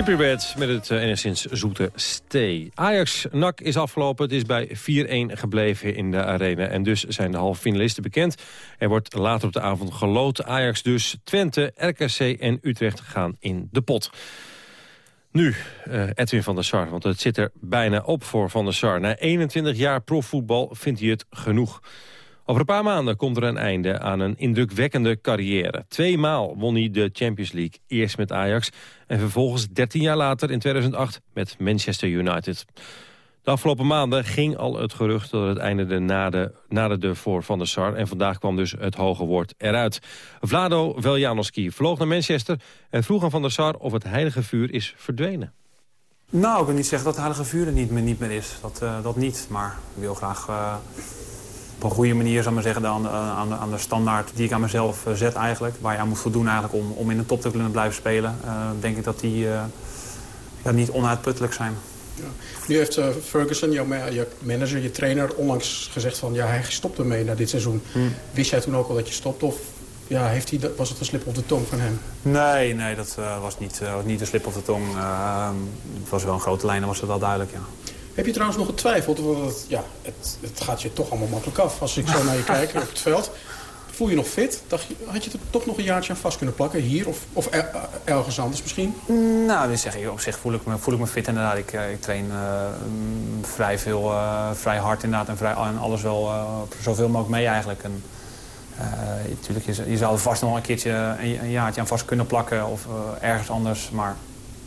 Red met het uh, enigszins zoete stee. Ajax-NAC is afgelopen. Het is bij 4-1 gebleven in de arena. En dus zijn de halve finalisten bekend. Er wordt later op de avond geloot. Ajax dus, Twente, RKC en Utrecht gaan in de pot. Nu, uh, Edwin van der Sar, want het zit er bijna op voor Van der Sar. Na 21 jaar profvoetbal vindt hij het genoeg. Over een paar maanden komt er een einde aan een indrukwekkende carrière. Tweemaal won hij de Champions League. Eerst met Ajax en vervolgens 13 jaar later in 2008 met Manchester United. De afgelopen maanden ging al het gerucht dat het einde naderde, naderde voor Van der Sar. En vandaag kwam dus het hoge woord eruit. Vlado Veljanoski vloog naar Manchester en vroeg aan Van der Sar of het heilige vuur is verdwenen. Nou, ik wil niet zeggen dat het heilige vuur er niet meer, niet meer is. Dat, uh, dat niet, maar ik wil graag... Uh op een goede manier zou maar zeggen, aan de, aan, de, aan de standaard die ik aan mezelf eh, zet eigenlijk. Waar je aan moet voldoen eigenlijk om, om in de top te kunnen blijven spelen. Uh, denk ik dat die ja, niet onuitputtelijk zijn. Ja. Nu heeft uh, Ferguson, jouw je manager, je trainer, onlangs gezegd van ja, hij stopt ermee na dit seizoen. Hmm. Wist jij toen ook al dat je stopt of ja, heeft hij, was het een slip op de tong van hem? Nee, nee dat was, niet, was niet een slip op de tong. het was wel een grote lijn, dan was het wel duidelijk, ja. Heb je trouwens nog getwijfeld? Want het, ja, het, het gaat je toch allemaal makkelijk af als ik zo naar je kijk op het veld. Voel je nog fit? Dacht je, had je er toch nog een jaartje aan vast kunnen plakken? Hier of, of ergens anders misschien? Nou, dat zeg ik. Op zich voel ik me, voel ik me fit inderdaad. Ik, eh, ik train uh, vrij, veel, uh, vrij hard inderdaad. En, vrij, en alles wel uh, zoveel mogelijk mee eigenlijk. En, natuurlijk, je, je zou er vast nog een keertje een, een, jaartje aan vast kunnen plakken. Of ergens anders. Maar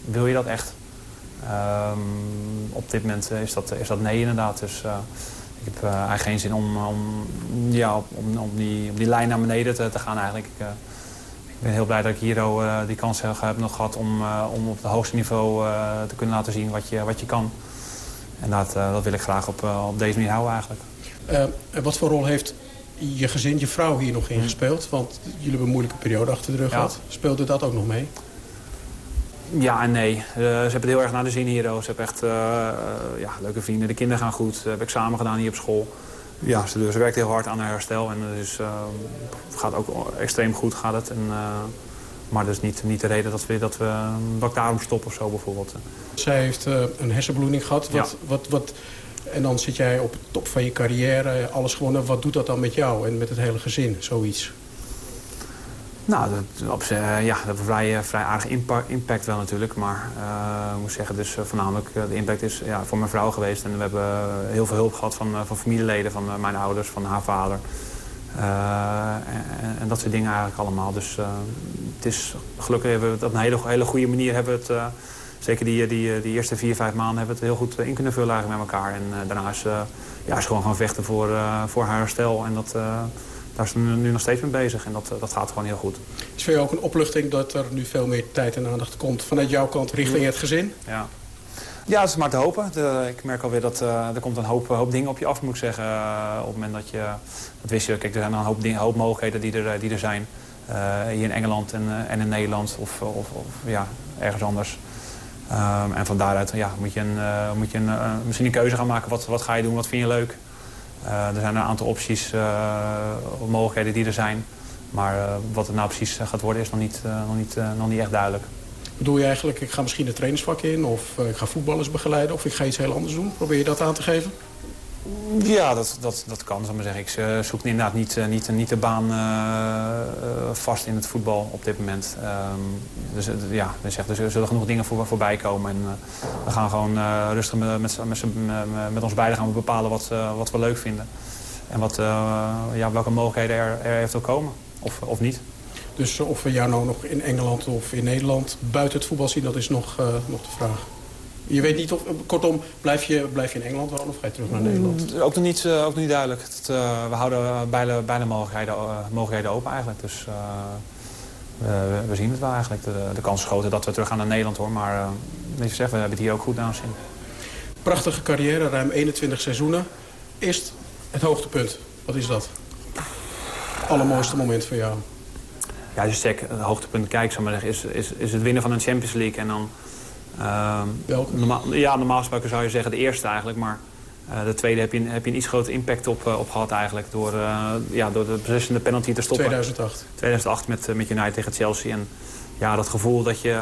wil je dat echt? Um, op dit moment is dat, is dat nee inderdaad. Dus uh, ik heb uh, eigenlijk geen zin om, om, ja, om, om, die, om die lijn naar beneden te, te gaan eigenlijk. Ik, uh, ik ben heel blij dat ik hier die kans heb nog gehad om, om op het hoogste niveau te kunnen laten zien wat je, wat je kan. En dat, dat wil ik graag op, op deze manier houden eigenlijk. wat voor rol heeft je gezin, je vrouw hier nog in gespeeld? Want jullie hebben een moeilijke periode achter de rug gehad. Speelde dat ook nog mee? Ja en nee. Uh, ze hebben het heel erg naar de zin hier. Ze hebben echt uh, ja, leuke vrienden. De kinderen gaan goed. Dat heb ik samen gedaan hier op school. Ja, ze, ze werkt heel hard aan haar herstel. En dus het gaat ook extreem goed. Gaat het. En, maar dat is niet, niet de reden dat we, dat we dat daarom stoppen of zo bijvoorbeeld. Zij heeft een hersenbloeding gehad. Wat, wat, wat, en dan zit jij op het top van je carrière. Alles gewonnen. Wat doet dat dan met jou en met het hele gezin? Zoiets. Nou, dat, op, uh, ja, dat heeft een vrij, vrij aardige impact, wel natuurlijk. Maar uh, ik moet zeggen, dus voornamelijk de impact is ja, voor mijn vrouw geweest. En we hebben heel veel hulp gehad van, van familieleden, van mijn ouders, van haar vader. En, dat soort dingen eigenlijk allemaal. Dus het is, gelukkig hebben we het op een hele, hele goede manier hebben het... zeker die, die, die eerste vier, vijf maanden hebben we het heel goed in kunnen vullen met elkaar. En daarna is, ja, is gewoon gaan vechten voor, voor haar herstel. En dat daar is nu nog steeds mee bezig en dat, eh, dat gaat gewoon heel goed. Is voor jou ook een opluchting dat er nu veel meer tijd en aandacht komt vanuit jouw kant richting het gezin? Ja. Ja, het is maar te hopen. De, ik merk alweer dat uh, er komt een hoop, hoop dingen op je af, moet ik zeggen. Uh, op het moment dat je... Dat wist je, kijk, er zijn een hoop, hoop mogelijkheden die er, die er zijn. Uh, hier in Engeland en, en in Nederland of, of, of ja, ergens anders. Um, en van daaruit ja, moet je, een, moet je een, misschien een keuze gaan maken. Wat, wat ga je doen, wat vind je leuk? Uh, er zijn een aantal opties, uh, mogelijkheden die er zijn. Maar uh, wat het nou precies gaat worden is nog niet, nog niet, nog niet echt duidelijk. Bedoel je eigenlijk, ik ga misschien de trainingsvak in... of ik ga voetballers begeleiden of ik ga iets heel anders doen? Probeer je dat aan te geven? Ja, dat, dat, dat kan, zal maar zeggen. Ik zoek inderdaad niet, niet, niet de baan vast in het voetbal op dit moment. Um, dus ja, er zullen genoeg dingen voor, voorbij komen. En we gaan gewoon rustig met, met, met, met, ons beiden gaan we bepalen wat, wat we leuk vinden. En wat, ja, welke mogelijkheden er, er eventueel komen, of, of niet. Dus of we jou nou nog in Engeland of in Nederland buiten het voetbal zien, dat is nog, nog de vraag. Je weet niet of, kortom, blijf je, blijf je in Engeland wonen of ga je terug naar Nederland? Mm, ook nog niet, uh, ook nog niet duidelijk. Het, uh, we houden bijna, bijna mogelijkheden, uh, mogelijkheden open eigenlijk. Dus we, we, zien het wel eigenlijk. De, de kans is groter dat we terug gaan naar Nederland hoor. Maar weet je zeggen, we hebben het hier ook goed naar zin. Prachtige carrière, ruim 21 seizoenen. Eerst het hoogtepunt. Wat is dat? Het allermooiste moment voor jou? Ja, als je het hoogtepunt kijkt, maar is, is, is het winnen van een Champions League. En dan? Normaal, ja, normaal gesproken zou je zeggen de eerste eigenlijk. Maar uh, de tweede heb je, heb je een iets groter impact op, uh, op gehad eigenlijk. Door, uh, ja, door de beslissende penalty te stoppen. 2008. 2008 met, met United tegen Chelsea. En ja, dat gevoel dat je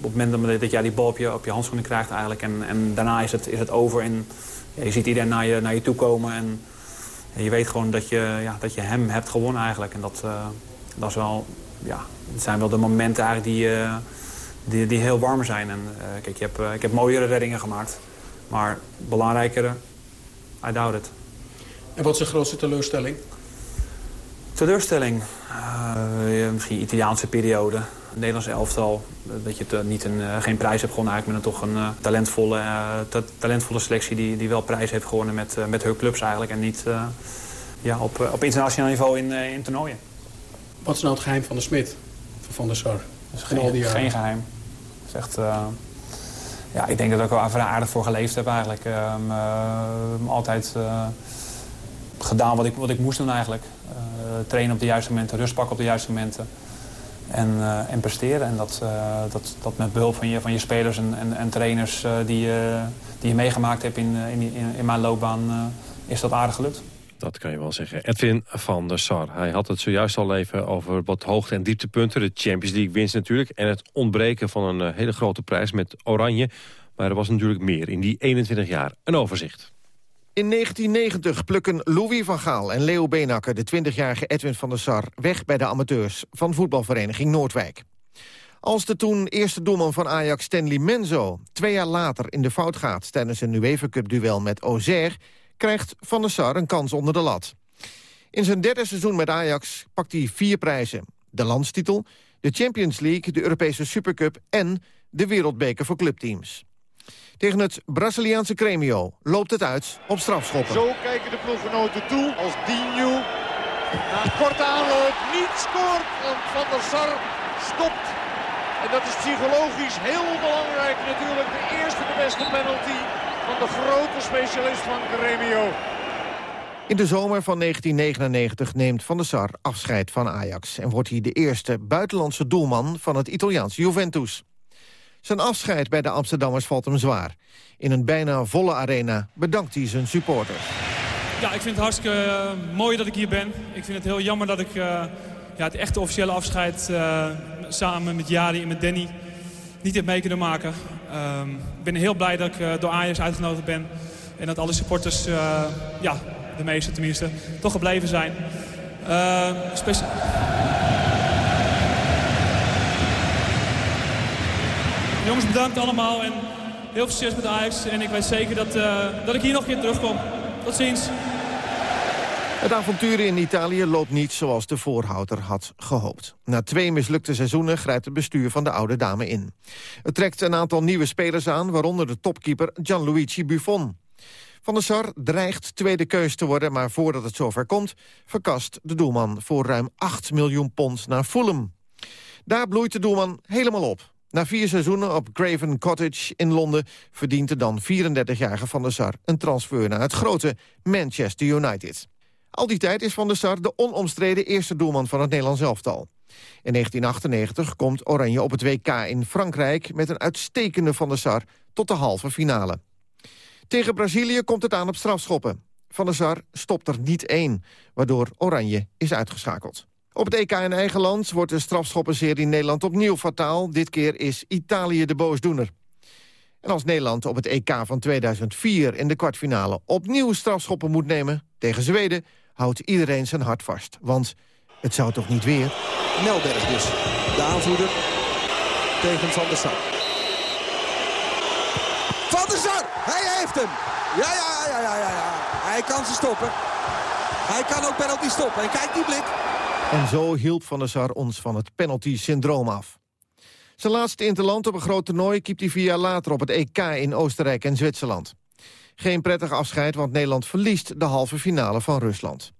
op het moment dat jij die bal op je, op je handschoenen krijgt eigenlijk. En, en daarna is het, is het over en je ziet iedereen naar je, naar je toe komen. En je weet gewoon dat je, ja, dat je hem hebt gewonnen eigenlijk. En dat, uh, dat is wel, ja, zijn wel de momenten eigenlijk die, uh, die, die heel warm zijn. En, uh, kijk, je hebt, ik heb mooiere reddingen gemaakt. Maar belangrijker, I doubt it. En wat is de grootste teleurstelling? Teleurstelling? misschien Italiaanse periode. Nederlands elftal. Dat je het, niet een, geen prijs hebt gewonnen eigenlijk, maar toch een talentvolle, talentvolle selectie die, die wel prijs heeft gewonnen met, met hun clubs eigenlijk. En niet ja, op, op internationaal niveau in, in toernooien. Wat is nou het geheim van de Smit, van Van der Sar? Geen, geen geheim. Echt, uh, ja, ik denk dat ik er wel aardig voor geleefd heb eigenlijk. Uh, altijd uh, gedaan wat ik, wat ik moest doen eigenlijk. trainen op de juiste momenten, rust pakken op de juiste momenten. En, en presteren. En dat, dat, dat met behulp van je, van je spelers en, en, trainers die, die je meegemaakt hebt in, in, in mijn loopbaan, is dat aardig gelukt. Dat kan je wel zeggen. Edwin van der Sar. Hij had het zojuist al even over wat hoogte- en dieptepunten. De Champions League winst natuurlijk. En het ontbreken van een hele grote prijs met Oranje. Maar er was natuurlijk meer in die 21 jaar. Een overzicht. In 1990 plukken Louis van Gaal en Leo Beenakker... de 20-jarige Edwin van der Sar weg bij de amateurs... van voetbalvereniging Noordwijk. Als de toen eerste doelman van Ajax Stanley Menzo... twee jaar later in de fout gaat tijdens een UEFA Cup-duel met Auxerre... krijgt Van der Sar een kans onder de lat. In zijn derde seizoen met Ajax pakt hij vier prijzen. De landstitel, de Champions League, de Europese Supercup... en de Wereldbeker voor clubteams. Tegen het Braziliaanse Cremio loopt het uit op strafschoppen. Zo kijken de ploeggenoten toe als Dinho na een korte aanloop niet scoort. Want Van der Sar stopt. En dat is psychologisch heel belangrijk natuurlijk. De eerste de beste penalty van de grote specialist van Gremio. In de zomer van 1999 neemt Van der Sar afscheid van Ajax... en wordt hij de eerste buitenlandse doelman van het Italiaanse Juventus. Zijn afscheid bij de Amsterdammers valt hem zwaar. In een bijna volle arena bedankt hij zijn supporters. Ja, ik vind het hartstikke uh, mooi dat ik hier ben. Ik vind het heel jammer dat ik uh, ja, het echte officiële afscheid... Uh, samen met Jari en met Danny niet heb mee kunnen maken. Ehm, ik ben heel blij dat ik door Ajax uitgenodigd ben. En dat alle supporters, ja, de meeste tenminste, toch gebleven zijn. Specie Jongens, bedankt allemaal en heel veel succes met Ajax. En ik weet zeker dat, uh, dat ik hier nog een keer terugkom. Tot ziens. Het avontuur in Italië loopt niet zoals de voorhouder had gehoopt. Na twee mislukte seizoenen grijpt het bestuur van de oude dame in. Het trekt een aantal nieuwe spelers aan, waaronder de topkeeper Gianluigi Buffon. Van der Sar dreigt tweede keus te worden, maar voordat het zover komt... verkast de doelman voor ruim 8 miljoen pond naar Fulham. Daar bloeit de doelman helemaal op. Na vier seizoenen op Craven Cottage in Londen... verdient de dan 34-jarige Van der Sar een transfer naar het grote Manchester United. Al die tijd is Van der Sar de onomstreden eerste doelman van het Nederlands elftal. In 1998 komt Oranje op het WK in Frankrijk... met een uitstekende Van der Sar tot de halve finale. Tegen Brazilië komt het aan op strafschoppen. Van der Sar stopt er niet één, waardoor Oranje is uitgeschakeld. Op het EK in eigen land wordt de strafschoppenserie Nederland opnieuw fataal. Dit keer is Italië de boosdoener. En als Nederland op het EK van 2004 in de kwartfinale opnieuw strafschoppen moet nemen tegen Zweden, houdt iedereen zijn hart vast. Want het zou toch niet weer... Melberg dus, de aanvoerder tegen Van der Sar. Van der Sar, hij heeft hem! Ja, ja, ja, ja, ja, ja. Hij kan ze stoppen. Hij kan ook penalty stoppen. En kijk die blik. En zo hielp Van der Sar ons van het penalty-syndroom af. Zijn laatste interland op een groot toernooi keept hij vier jaar later op het EK in Oostenrijk en Zwitserland. Geen prettig afscheid, want Nederland verliest de halve finale van Rusland.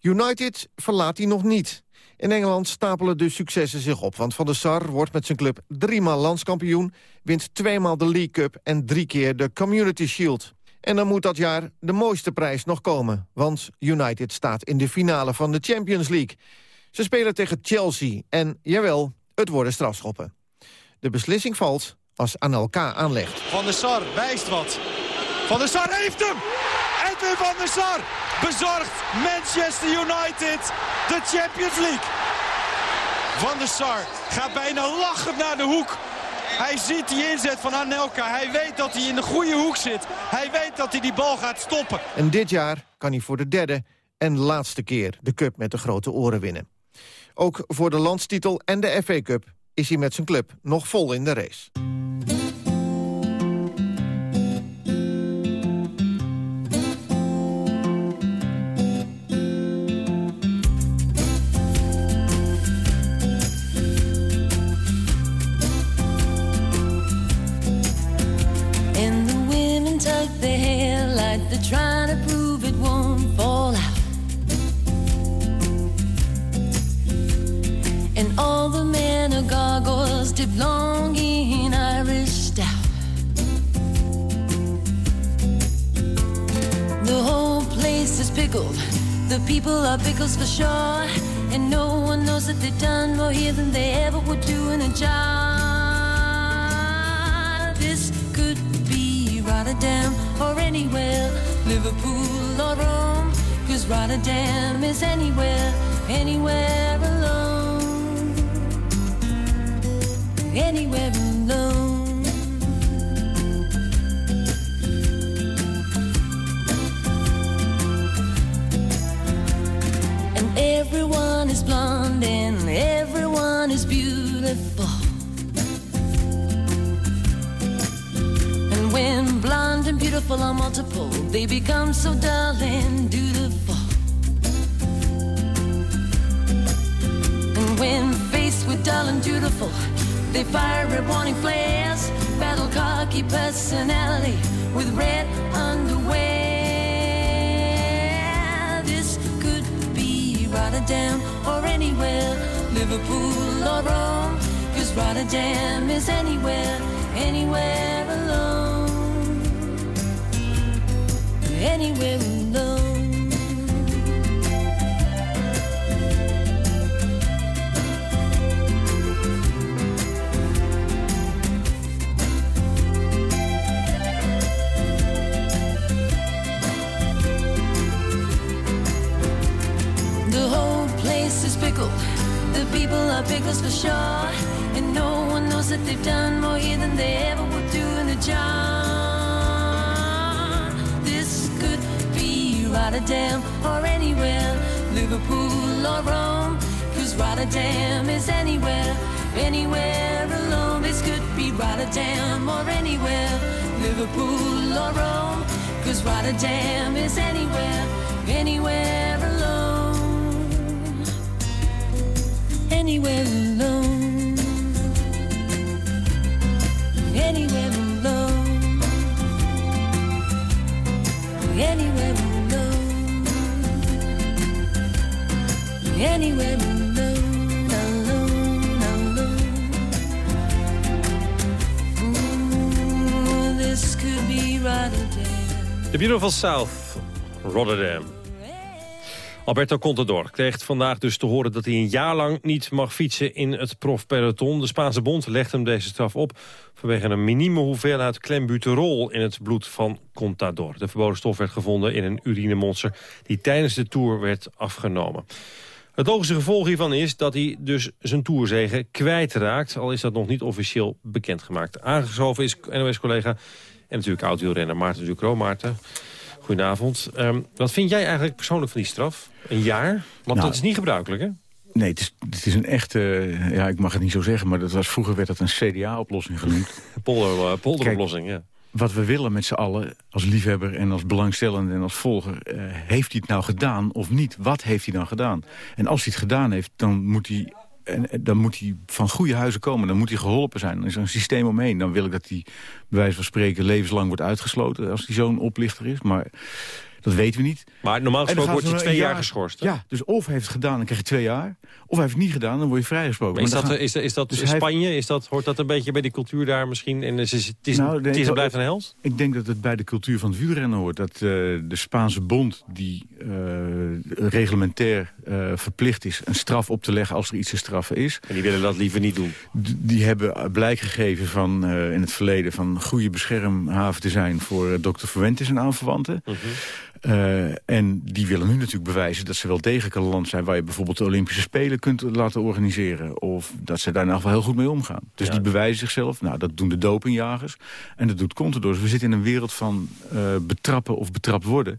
United verlaat hij nog niet. In Engeland stapelen de successen zich op, want Van der Sar wordt met zijn club driemaal landskampioen, wint tweemaal de League Cup en drie keer de Community Shield. En dan moet dat jaar de mooiste prijs nog komen. Want United staat in de finale van de Champions League. Ze spelen tegen Chelsea. En jawel, het worden strafschoppen. De beslissing valt als Anelka aanlegt. Van der Sar wijst wat. Van der Sar heeft hem! Edwin van der Sar bezorgt Manchester United de Champions League. Van der Sar gaat bijna lachend naar de hoek. Hij ziet die inzet van Anelka. Hij weet dat hij in de goede hoek zit. Hij weet dat hij die bal gaat stoppen. En dit jaar kan hij voor de derde en laatste keer de cup met de grote oren winnen. Ook voor de landstitel en de FA Cup is hij met zijn club nog vol in de race. All the men are gargoyles dipped long in Irish stout. The whole place is pickled. The people are pickles for sure. And no one knows that they've done more here than they ever would do in a job. This could be Rotterdam or anywhere, Liverpool or Rome. Cause Rotterdam is anywhere, anywhere Anywhere alone. And everyone is blonde and everyone is beautiful. And when blonde and beautiful are multiple, they become so dull and dutiful. And when faced with dull and dutiful, they fire red warning flares, battle cocky personality with red underwear. This could be Rotterdam or anywhere, Liverpool or Rome. Cause Rotterdam is anywhere, anywhere alone. Anywhere alone. People are pickles for sure. And no one knows that they've done more here than they ever would do in a job. This could be Rotterdam or anywhere, Liverpool or Rome. Cause Rotterdam is anywhere, anywhere alone. This could be Rotterdam or anywhere, Liverpool or Rome. Cause Rotterdam is anywhere, anywhere Anywhere alone. Anywhere alone. Anywhere alone. Anywhere alone. The Beautiful South, Rotterdam. Alberto Contador kreeg vandaag dus te horen dat hij een jaar lang niet mag fietsen in het profpeloton. De Spaanse bond legt hem deze straf op vanwege een minieme hoeveelheid klembuterol in het bloed van Contador. De verboden stof werd gevonden in een urinemonster die tijdens de Tour werd afgenomen. Het logische gevolg hiervan is dat hij dus zijn toerzegen kwijtraakt, al is dat nog niet officieel bekendgemaakt. Aangeschoven is NOS-collega en natuurlijk oud-wielrenner Maarten Ducro. Maarten, Goedenavond. Ehm, wat vind jij eigenlijk persoonlijk van die straf? Een jaar? Want Nou, dat is niet gebruikelijk, hè? Nee, het is, het is een echte, ja, ik mag het niet zo zeggen... maar dat was, vroeger werd dat een CDA-oplossing genoemd. Polder, uh, polderoplossing, ja. Wat we willen met z'n allen, als liefhebber en als belangstellende en als volger... eh, heeft hij het nou gedaan of niet? Wat heeft hij dan gedaan? En als hij het gedaan heeft, dan moet hij... En dan moet hij van goede huizen komen. Dan moet hij geholpen zijn. Dan is er een systeem omheen. Dan wil ik dat hij, bij wijze van spreken, levenslang wordt uitgesloten... als hij zo'n oplichter is. Maar dat weten we niet. Maar normaal gesproken wordt je twee jaar jaar- geschorst. hè? Ja, dus of hij heeft het gedaan, dan krijg je twee jaar. Of hij heeft het niet gedaan, dan word je vrijgesproken. Is gaan- is, is dat Dus in Spanje? Is dat, hoort dat een beetje bij die cultuur daar misschien? En is, is- het is, Nou, het is blijft een held? Ik denk dat het bij de cultuur van het wielrennen hoort. Dat eh, de Spaanse bond, die eh, reglementair eh, verplicht is... een straf op te leggen als er iets te straffen is... En die willen dat liever niet doen. die hebben blijk gegeven van, eh, in het verleden... van goede beschermhaven te zijn voor eh, dokter Fuentes en aanverwanten. Mhm. En die willen nu natuurlijk bewijzen dat ze wel degelijk een land zijn... waar je bijvoorbeeld de Olympische Spelen kunt laten organiseren. Of dat ze daar ieder geval heel goed mee omgaan. Dus die bewijzen zichzelf. Nou, dat doen de dopingjagers. En dat doet Contador. Dus we zitten in een wereld van uh, betrappen of betrapt worden.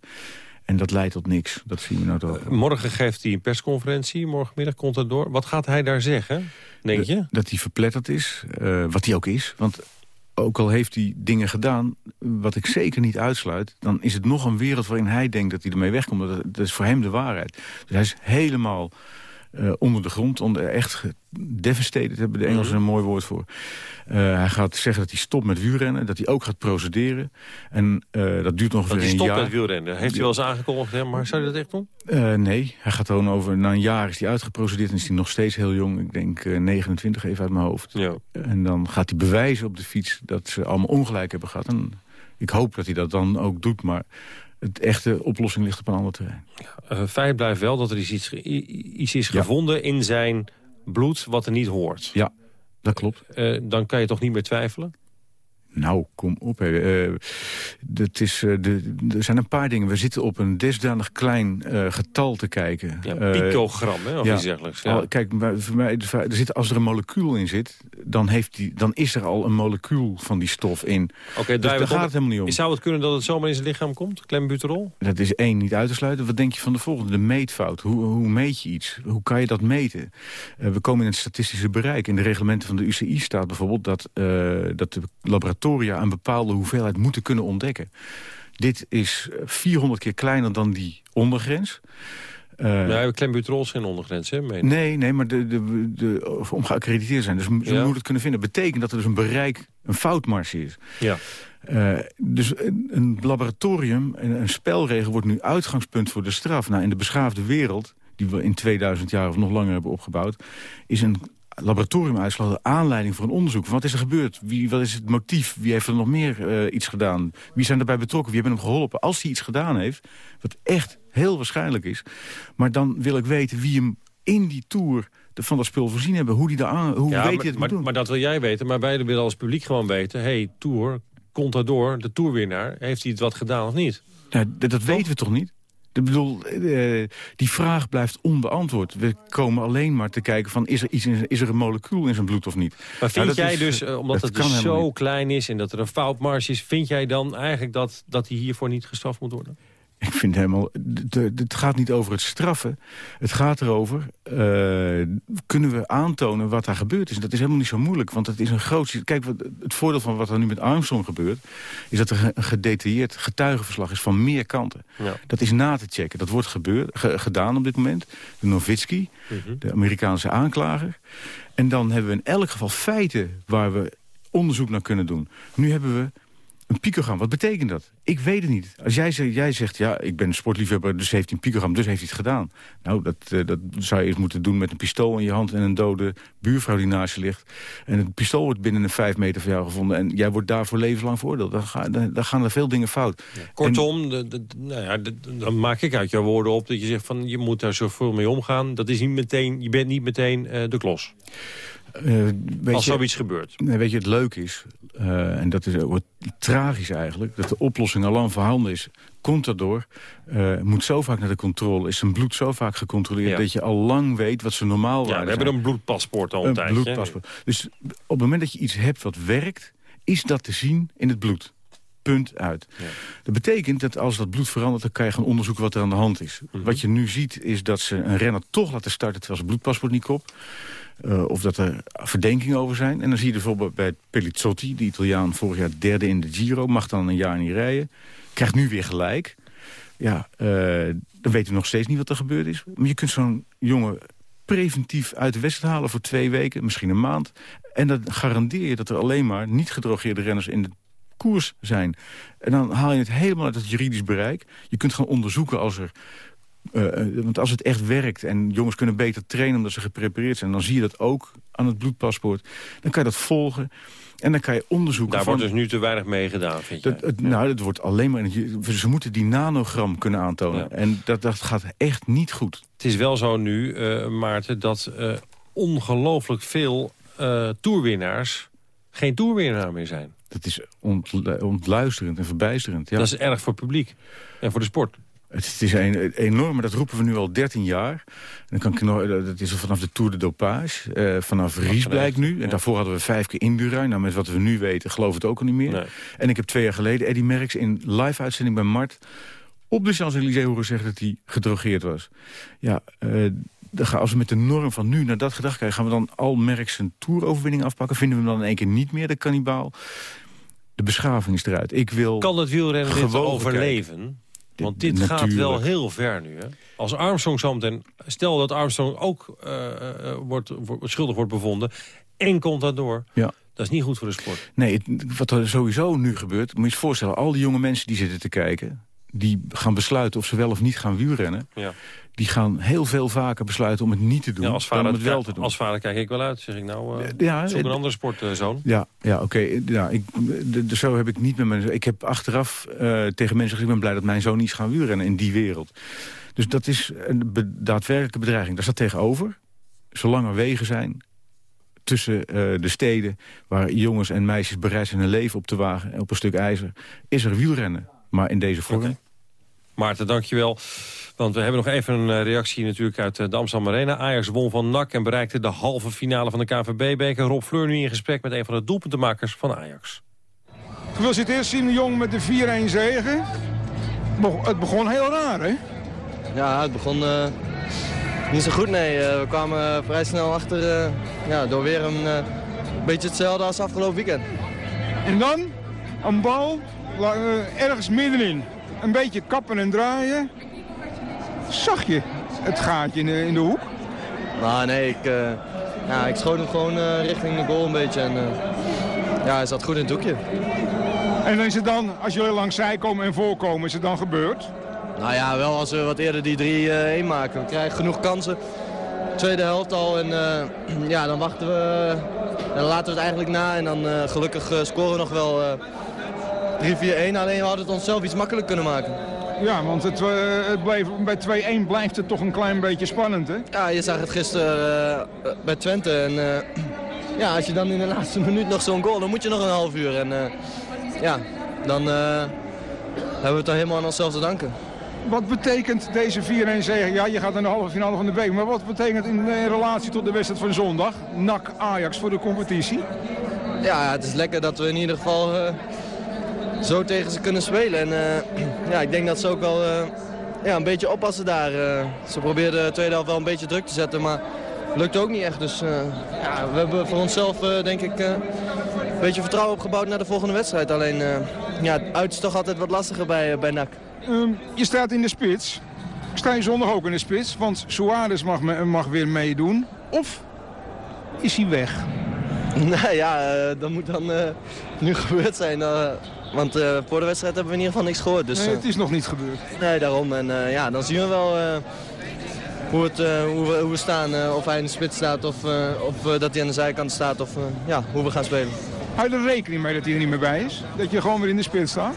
En dat leidt tot niks. Dat zien we nou toch. Uh, morgen geeft hij een persconferentie. Morgenmiddag komt dat door. Wat gaat hij daar zeggen, denk je? Dat hij verpletterd is. Uh, wat hij ook is. Want ook al heeft hij dingen gedaan, wat ik zeker niet uitsluit... dan is het nog een wereld waarin hij denkt dat hij ermee wegkomt. Dat, dat is voor hem de waarheid. Dus hij is helemaal uh, onder de grond, onder, echt devastated, hebben de Engelsen een mooi woord voor. Uh, hij gaat zeggen dat hij stopt met wielrennen, dat hij ook gaat procederen. En uh, dat duurt ongeveer dat hij een stopt jaar. met wielrennen. Heeft hij wel eens aangekondigd, hè? maar zou hij dat echt doen? Uh, nee, hij gaat gewoon over, na een jaar is hij uitgeprocedeerd en is hij nog steeds heel jong. Ik denk 29 even uit mijn hoofd. Ja. En dan gaat hij bewijzen op de fiets dat ze allemaal ongelijk hebben gehad. En ik hoop dat hij dat dan ook doet, maar het echte oplossing ligt op een ander terrein. Uh, feit blijft wel dat er iets, iets is gevonden ja. in zijn bloed wat er niet hoort. Ja, dat klopt. Uh, dan kan je toch niet meer twijfelen? Nou, kom op. Uh, dat is, uh, de, er zijn een paar dingen. We zitten op een desdanig klein uh, getal te kijken. Ja, picogram, hè, of ja. iets dergelijks. Ja. Al, kijk, voor mij, er zit, als er een molecuul in zit... dan, heeft die, dan is er al een molecuul van die stof in. Oké, okay, dus daar gaat het helemaal niet om. Zou het kunnen dat het zomaar in zijn lichaam komt, klembuterol? Dat is één, niet uit te sluiten. Wat denk je van de volgende? De meetfout. Hoe, hoe meet je iets? Hoe kan je dat meten? we komen in het statistische bereik. In de reglementen van de UCI staat bijvoorbeeld... dat, dat de laboratoria een bepaalde hoeveelheid moeten kunnen ontdekken. Dit is 400 keer kleiner dan die ondergrens. Uh, nee, klembuterol is geen ondergrens, hè? Meen nee, nee, maar de, de, de, om geaccrediteerd zijn. Dus ze ja. moeten het kunnen vinden. Dat betekent dat er dus een bereik, een foutmarge is. Ja. Uh, dus een, een laboratorium, een, een spelregel wordt nu uitgangspunt voor de straf. Nou, in de beschaafde wereld, die we in 2000 jaar of nog langer hebben opgebouwd... is een laboratoriumuitslag aanleiding voor een onderzoek. Wat is er gebeurd? Wie, wat is het motief? Wie heeft er nog meer uh, iets gedaan? Wie zijn erbij betrokken? Wie hebben hem geholpen? Als hij iets gedaan heeft, wat echt heel waarschijnlijk is... maar dan wil ik weten wie hem in die tour van dat spul voorzien hebben. Hoe, die daar aan, hoe ja, weet maar, hij het maar, doen? maar dat wil jij weten. Maar wij willen als publiek gewoon weten... hey, Tour, Contador, de Tourwinnaar... heeft hij het wat gedaan of niet? Nou, dat, dat weten we toch niet? Ik bedoel, uh, die vraag blijft onbeantwoord. We komen alleen maar te kijken van, is er, iets in, is er een molecuul in zijn bloed of niet? Maar vind nou, jij is, dus, uh, omdat het dus zo niet. klein is en dat er een foutmarge is... vind jij dan eigenlijk dat, dat hij hiervoor niet gestraft moet worden? Ik vind helemaal... Het gaat niet over het straffen. Het gaat erover... Uh, kunnen we aantonen wat daar gebeurd is? En dat is helemaal niet zo moeilijk. Want het is een groot... Kijk, het voordeel van wat er nu met Armstrong gebeurt... is dat er een gedetailleerd getuigenverslag is van meer kanten. Ja. Dat is na te checken. Dat wordt gebeurd, ge, gedaan op dit moment. De Nowitzki, mm -hmm. de Amerikaanse aanklager. En dan hebben we in elk geval feiten... waar we onderzoek naar kunnen doen. Nu hebben we een picogram, wat betekent dat? Ik weet het niet. Als jij, zegt, jij zegt, ja, ik ben sportliefhebber, dus heeft hij een picogram, dus heeft hij het gedaan. Nou, dat, uh, dat zou je eens moeten doen met een pistool in je hand... en een dode buurvrouw die naast je ligt. En het pistool wordt binnen een vijf meter van jou gevonden... en jij wordt daarvoor levenslang veroordeeld. Dan, ga, dan, dan gaan er veel dingen fout. Ja, kortom, en, de, de, nou ja, de, dan maak ik uit jouw woorden op dat je zegt... van je moet daar zorgvuldig mee omgaan. Dat is niet meteen, je bent niet meteen uh, de klos. Uh, Als zoiets gebeurt. Weet je, het leuk is, uh, en dat is ook tragisch eigenlijk... dat de oplossing al lang voorhanden is. Komt daardoor, uh, moet zo vaak naar de controle... is zijn bloed zo vaak gecontroleerd... Ja. dat je al lang weet wat ze normaal waren. Ja, we hebben een bloedpaspoort al een, een tijdje. bloedpaspoort. Dus op het moment dat je iets hebt wat werkt... is dat te zien in het bloed. Punt uit. Ja. Dat betekent dat als dat bloed verandert... dan kan je gaan onderzoeken wat er aan de hand is. Mhm. Wat je nu ziet is dat ze een renner toch laten starten... terwijl zijn bloedpaspoort niet klopt. Uh, of dat er verdenkingen over zijn. En dan zie je bijvoorbeeld bij Pelizzotti, de Italiaan vorig jaar derde in de Giro... mag dan een jaar niet rijden, krijgt nu weer gelijk. Ja, uh, dan weten we nog steeds niet wat er gebeurd is. Maar je kunt zo'n jongen preventief uit de wedstrijd halen voor twee weken, misschien een maand. En dan garandeer je dat er alleen maar niet gedrogeerde renners in de koers zijn. En dan haal je het helemaal uit het juridisch bereik. Je kunt gaan onderzoeken als er uh, want als het echt werkt en jongens kunnen beter trainen omdat ze geprepareerd zijn... dan zie je dat ook aan het bloedpaspoort. Dan kan je dat volgen en dan kan je onderzoeken... Daar van, wordt dus nu te weinig mee gedaan, vind je? Dat, het, ja. Nou, dat wordt alleen maar... Ze moeten die nanogram kunnen aantonen. Ja. En dat, dat gaat echt niet goed. Het is wel zo nu, uh, Maarten, dat uh, ongelooflijk veel toerwinnaars... geen toerwinnaar meer zijn. Dat is ontluisterend en verbijsterend. Ja. Dat is erg voor het publiek en voor de sport. Het is een, enorm, dat roepen we nu al 13 jaar. Dan kan ik, nog- dat is vanaf de Tour de Dopage, eh, vanaf Riesblijk nu. En daarvoor hadden we vijf keer Indurain. Nou, met wat we nu weten, geloof het ook al niet meer. En ik heb twee jaar geleden Eddie Merckx in live-uitzending bij Mart... op de Champs-Élysées horen zeggen dat hij gedrogeerd was. Ja, dan gaan- als we met de norm van nu naar dat gedacht krijgen... gaan we dan al Merckx zijn toeroverwinning afpakken? Vinden we hem dan in één keer niet meer de kannibaal? De beschaving is eruit. Ik wil Kan het wielrennen overleven? Want dit gaat wel heel ver nu. Hè? Als Armstrong zometeen... Stel dat Armstrong ook eh, eh, wordt, wordt, schuldig wordt bevonden... en komt daardoor. Ja. Dat is niet goed voor de sport. Nee, het- wat er sowieso nu gebeurt... moet je je voorstellen, al die jonge mensen die zitten te kijken... die gaan besluiten of ze wel of niet gaan wielrennen... Ja. Die gaan heel veel vaker besluiten om het niet te doen... Ja, als, dan vader, om het wel te doen. als vader kijk ik wel uit. Zeg ik nou, eh Ja, zoek een andere sportzoon. Ja, ja oké. Ja, ik, zo heb ik niet met mijn... Ik heb achteraf eh, tegen mensen gezegd... ik ben blij dat mijn zoon niet is gaan wielrennen in die wereld. Dus dat is een be- daadwerkelijke bedreiging. Daar staat tegenover, zolang er wegen zijn tussen eh, de steden... waar jongens en meisjes bereid zijn hun leven op te wagen... en op een stuk ijzer, is er wielrennen. Maar in deze vorm... Maarten, dankjewel. Want we hebben nog even een eh, reactie natuurlijk uit eh, de Amsterdam Arena. Ajax won van NAC en bereikte de halve finale van de KNVB-beker. Rob Fleur nu in gesprek met een van de doelpuntenmakers van Ajax. Gefeliciteerd Siem de Jong met de 4-1 zegen. Het begon heel raar, hè? Ja, het begon eh, niet zo goed, nee. We kwamen vrij snel achter eh, ja, door weer een eh, beetje hetzelfde als afgelopen weekend. En dan een bal ergens middenin. Een beetje kappen en draaien. Zag je het gaatje in de, in de hoek? Maar nee, ik, eh, ja, ik schoot hem gewoon eh, richting de goal een beetje. En, eh, ja, hij zat goed in het hoekje. En is het dan, als jullie langs zij komen en voorkomen, is het dan gebeurd? Nou ja, wel als we wat eerder die 3-1 maken. We krijgen genoeg kansen. Tweede helft al en ja, dan wachten we. En dan laten we het eigenlijk na en dan gelukkig scoren we nog wel 3-4-1. Alleen we hadden het onszelf iets makkelijk kunnen maken. Ja, want het, eh, het bleef, bij 2-1 blijft het toch een klein beetje spannend, hè? Ja, je zag het gisteren eh, bij Twente. En eh, ja, als je dan in de laatste minuut nog zo'n goal, dan moet je nog een half uur. En eh, ja, dan eh, hebben we het dan helemaal aan onszelf te danken. Wat betekent deze 4-1 zege? Ja, je gaat naar de halve finale van de beker. Maar wat betekent in, in relatie tot de wedstrijd van zondag? NAC Ajax voor de competitie? Ja, het is lekker dat we in ieder geval eh, zo tegen ze kunnen spelen. En eh, ja, ik denk dat ze ook wel eh, ja, een beetje oppassen daar. eh. ze probeerden de tweede helft wel een beetje druk te zetten, maar lukt ook niet echt. Dus ja, we hebben voor onszelf denk ik een beetje vertrouwen opgebouwd naar de volgende wedstrijd. Alleen ja, het uit is toch altijd wat lastiger bij, bij NAC. Ehm, je staat in de spits. Sta je zondag ook in de spits? Want Suarez mag, me- mag weer meedoen. Of is hij weg? Nou ja, dat moet dan nu gebeurd zijn. Want eh, voor de wedstrijd hebben we in ieder geval niks gehoord. Dus, nee, eh, het is nog niet gebeurd. Nee, daarom. En eh, ja, dan zien we wel hoe, het, hoe, we, hoe we staan. of hij in de spits staat of, of dat hij aan de zijkant staat. Of ja, hoe we gaan spelen. Hou je er rekening mee dat hij er niet meer bij is? Dat je gewoon weer in de spits staat?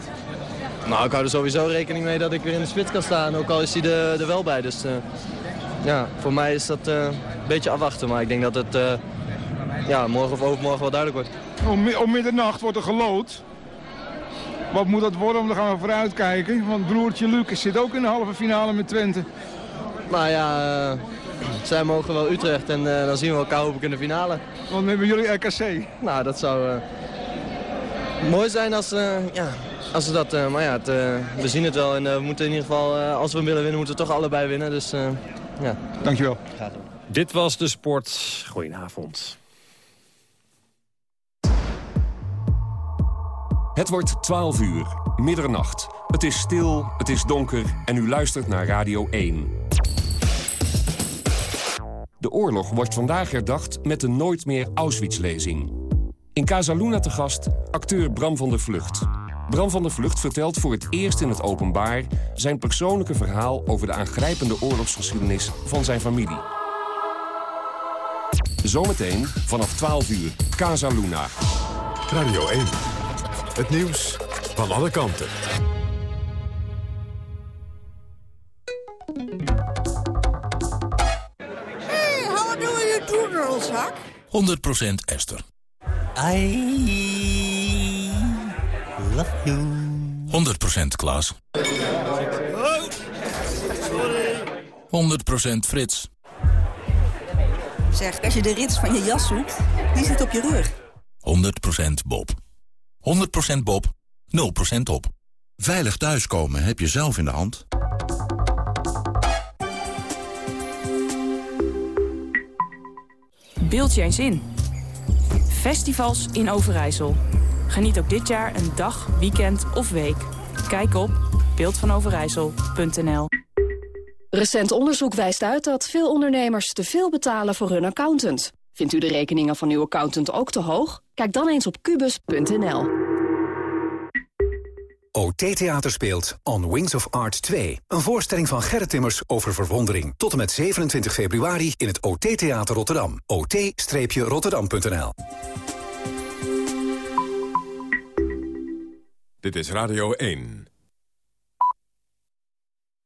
Nou, ik hou er sowieso rekening mee dat ik weer in de spits kan staan. Ook al is hij er, er wel bij. Dus ja, voor mij is dat een beetje afwachten. Maar ik denk dat het ja, morgen of overmorgen wel duidelijk wordt. Om, om middernacht wordt er gelood. Wat moet dat worden? Dan gaan we vooruit kijken. Want broertje Lucas zit ook in de halve finale met Twente. Nou ja, eh, zij mogen wel Utrecht en eh, dan zien we elkaar hopelijk in de finale. Want dan hebben jullie RKC. Nou, dat zou eh, mooi zijn als, eh, ja, als we dat... eh, maar ja, het, we zien het wel en we moeten in ieder geval, als we willen winnen, moeten we toch allebei winnen. Dus eh, ja. Dankjewel. Dit was de sport. Goedenavond. Het wordt 12 uur, middernacht. Het is stil, het is donker en u luistert naar Radio 1. De oorlog wordt vandaag herdacht met de Nooit meer Auschwitz-lezing. In Casaluna te gast acteur Bram van der Vlucht. Bram van der Vlucht vertelt voor het eerst in het openbaar... zijn persoonlijke verhaal over de aangrijpende oorlogsgeschiedenis van zijn familie. Zometeen vanaf 12 uur, Casaluna. Radio 1. Het nieuws van alle kanten. Hey, how do you do, girlzak? 100% Esther. I love you. 100% Klaas. Oh, Frits. Zeg, als je de rits van je jas zoekt, die zit op je rug. 100% Bob. 100% Bob, 0% op. Veilig thuiskomen heb je zelf in de hand. Beeld je eens in. Festivals in Overijssel. Geniet ook dit jaar een dag, weekend of week. Kijk op beeldvanoverijssel.nl Recent onderzoek wijst uit dat veel ondernemers te veel betalen voor hun accountant. Vindt u de rekeningen van uw accountant ook te hoog? Kijk dan eens op kubus.nl. OT Theater speelt On Wings of Art 2. Een voorstelling van Gerrit Timmers over verwondering. Tot en met 27 februari in het OT Theater Rotterdam. ot-rotterdam.nl Dit is Radio 1.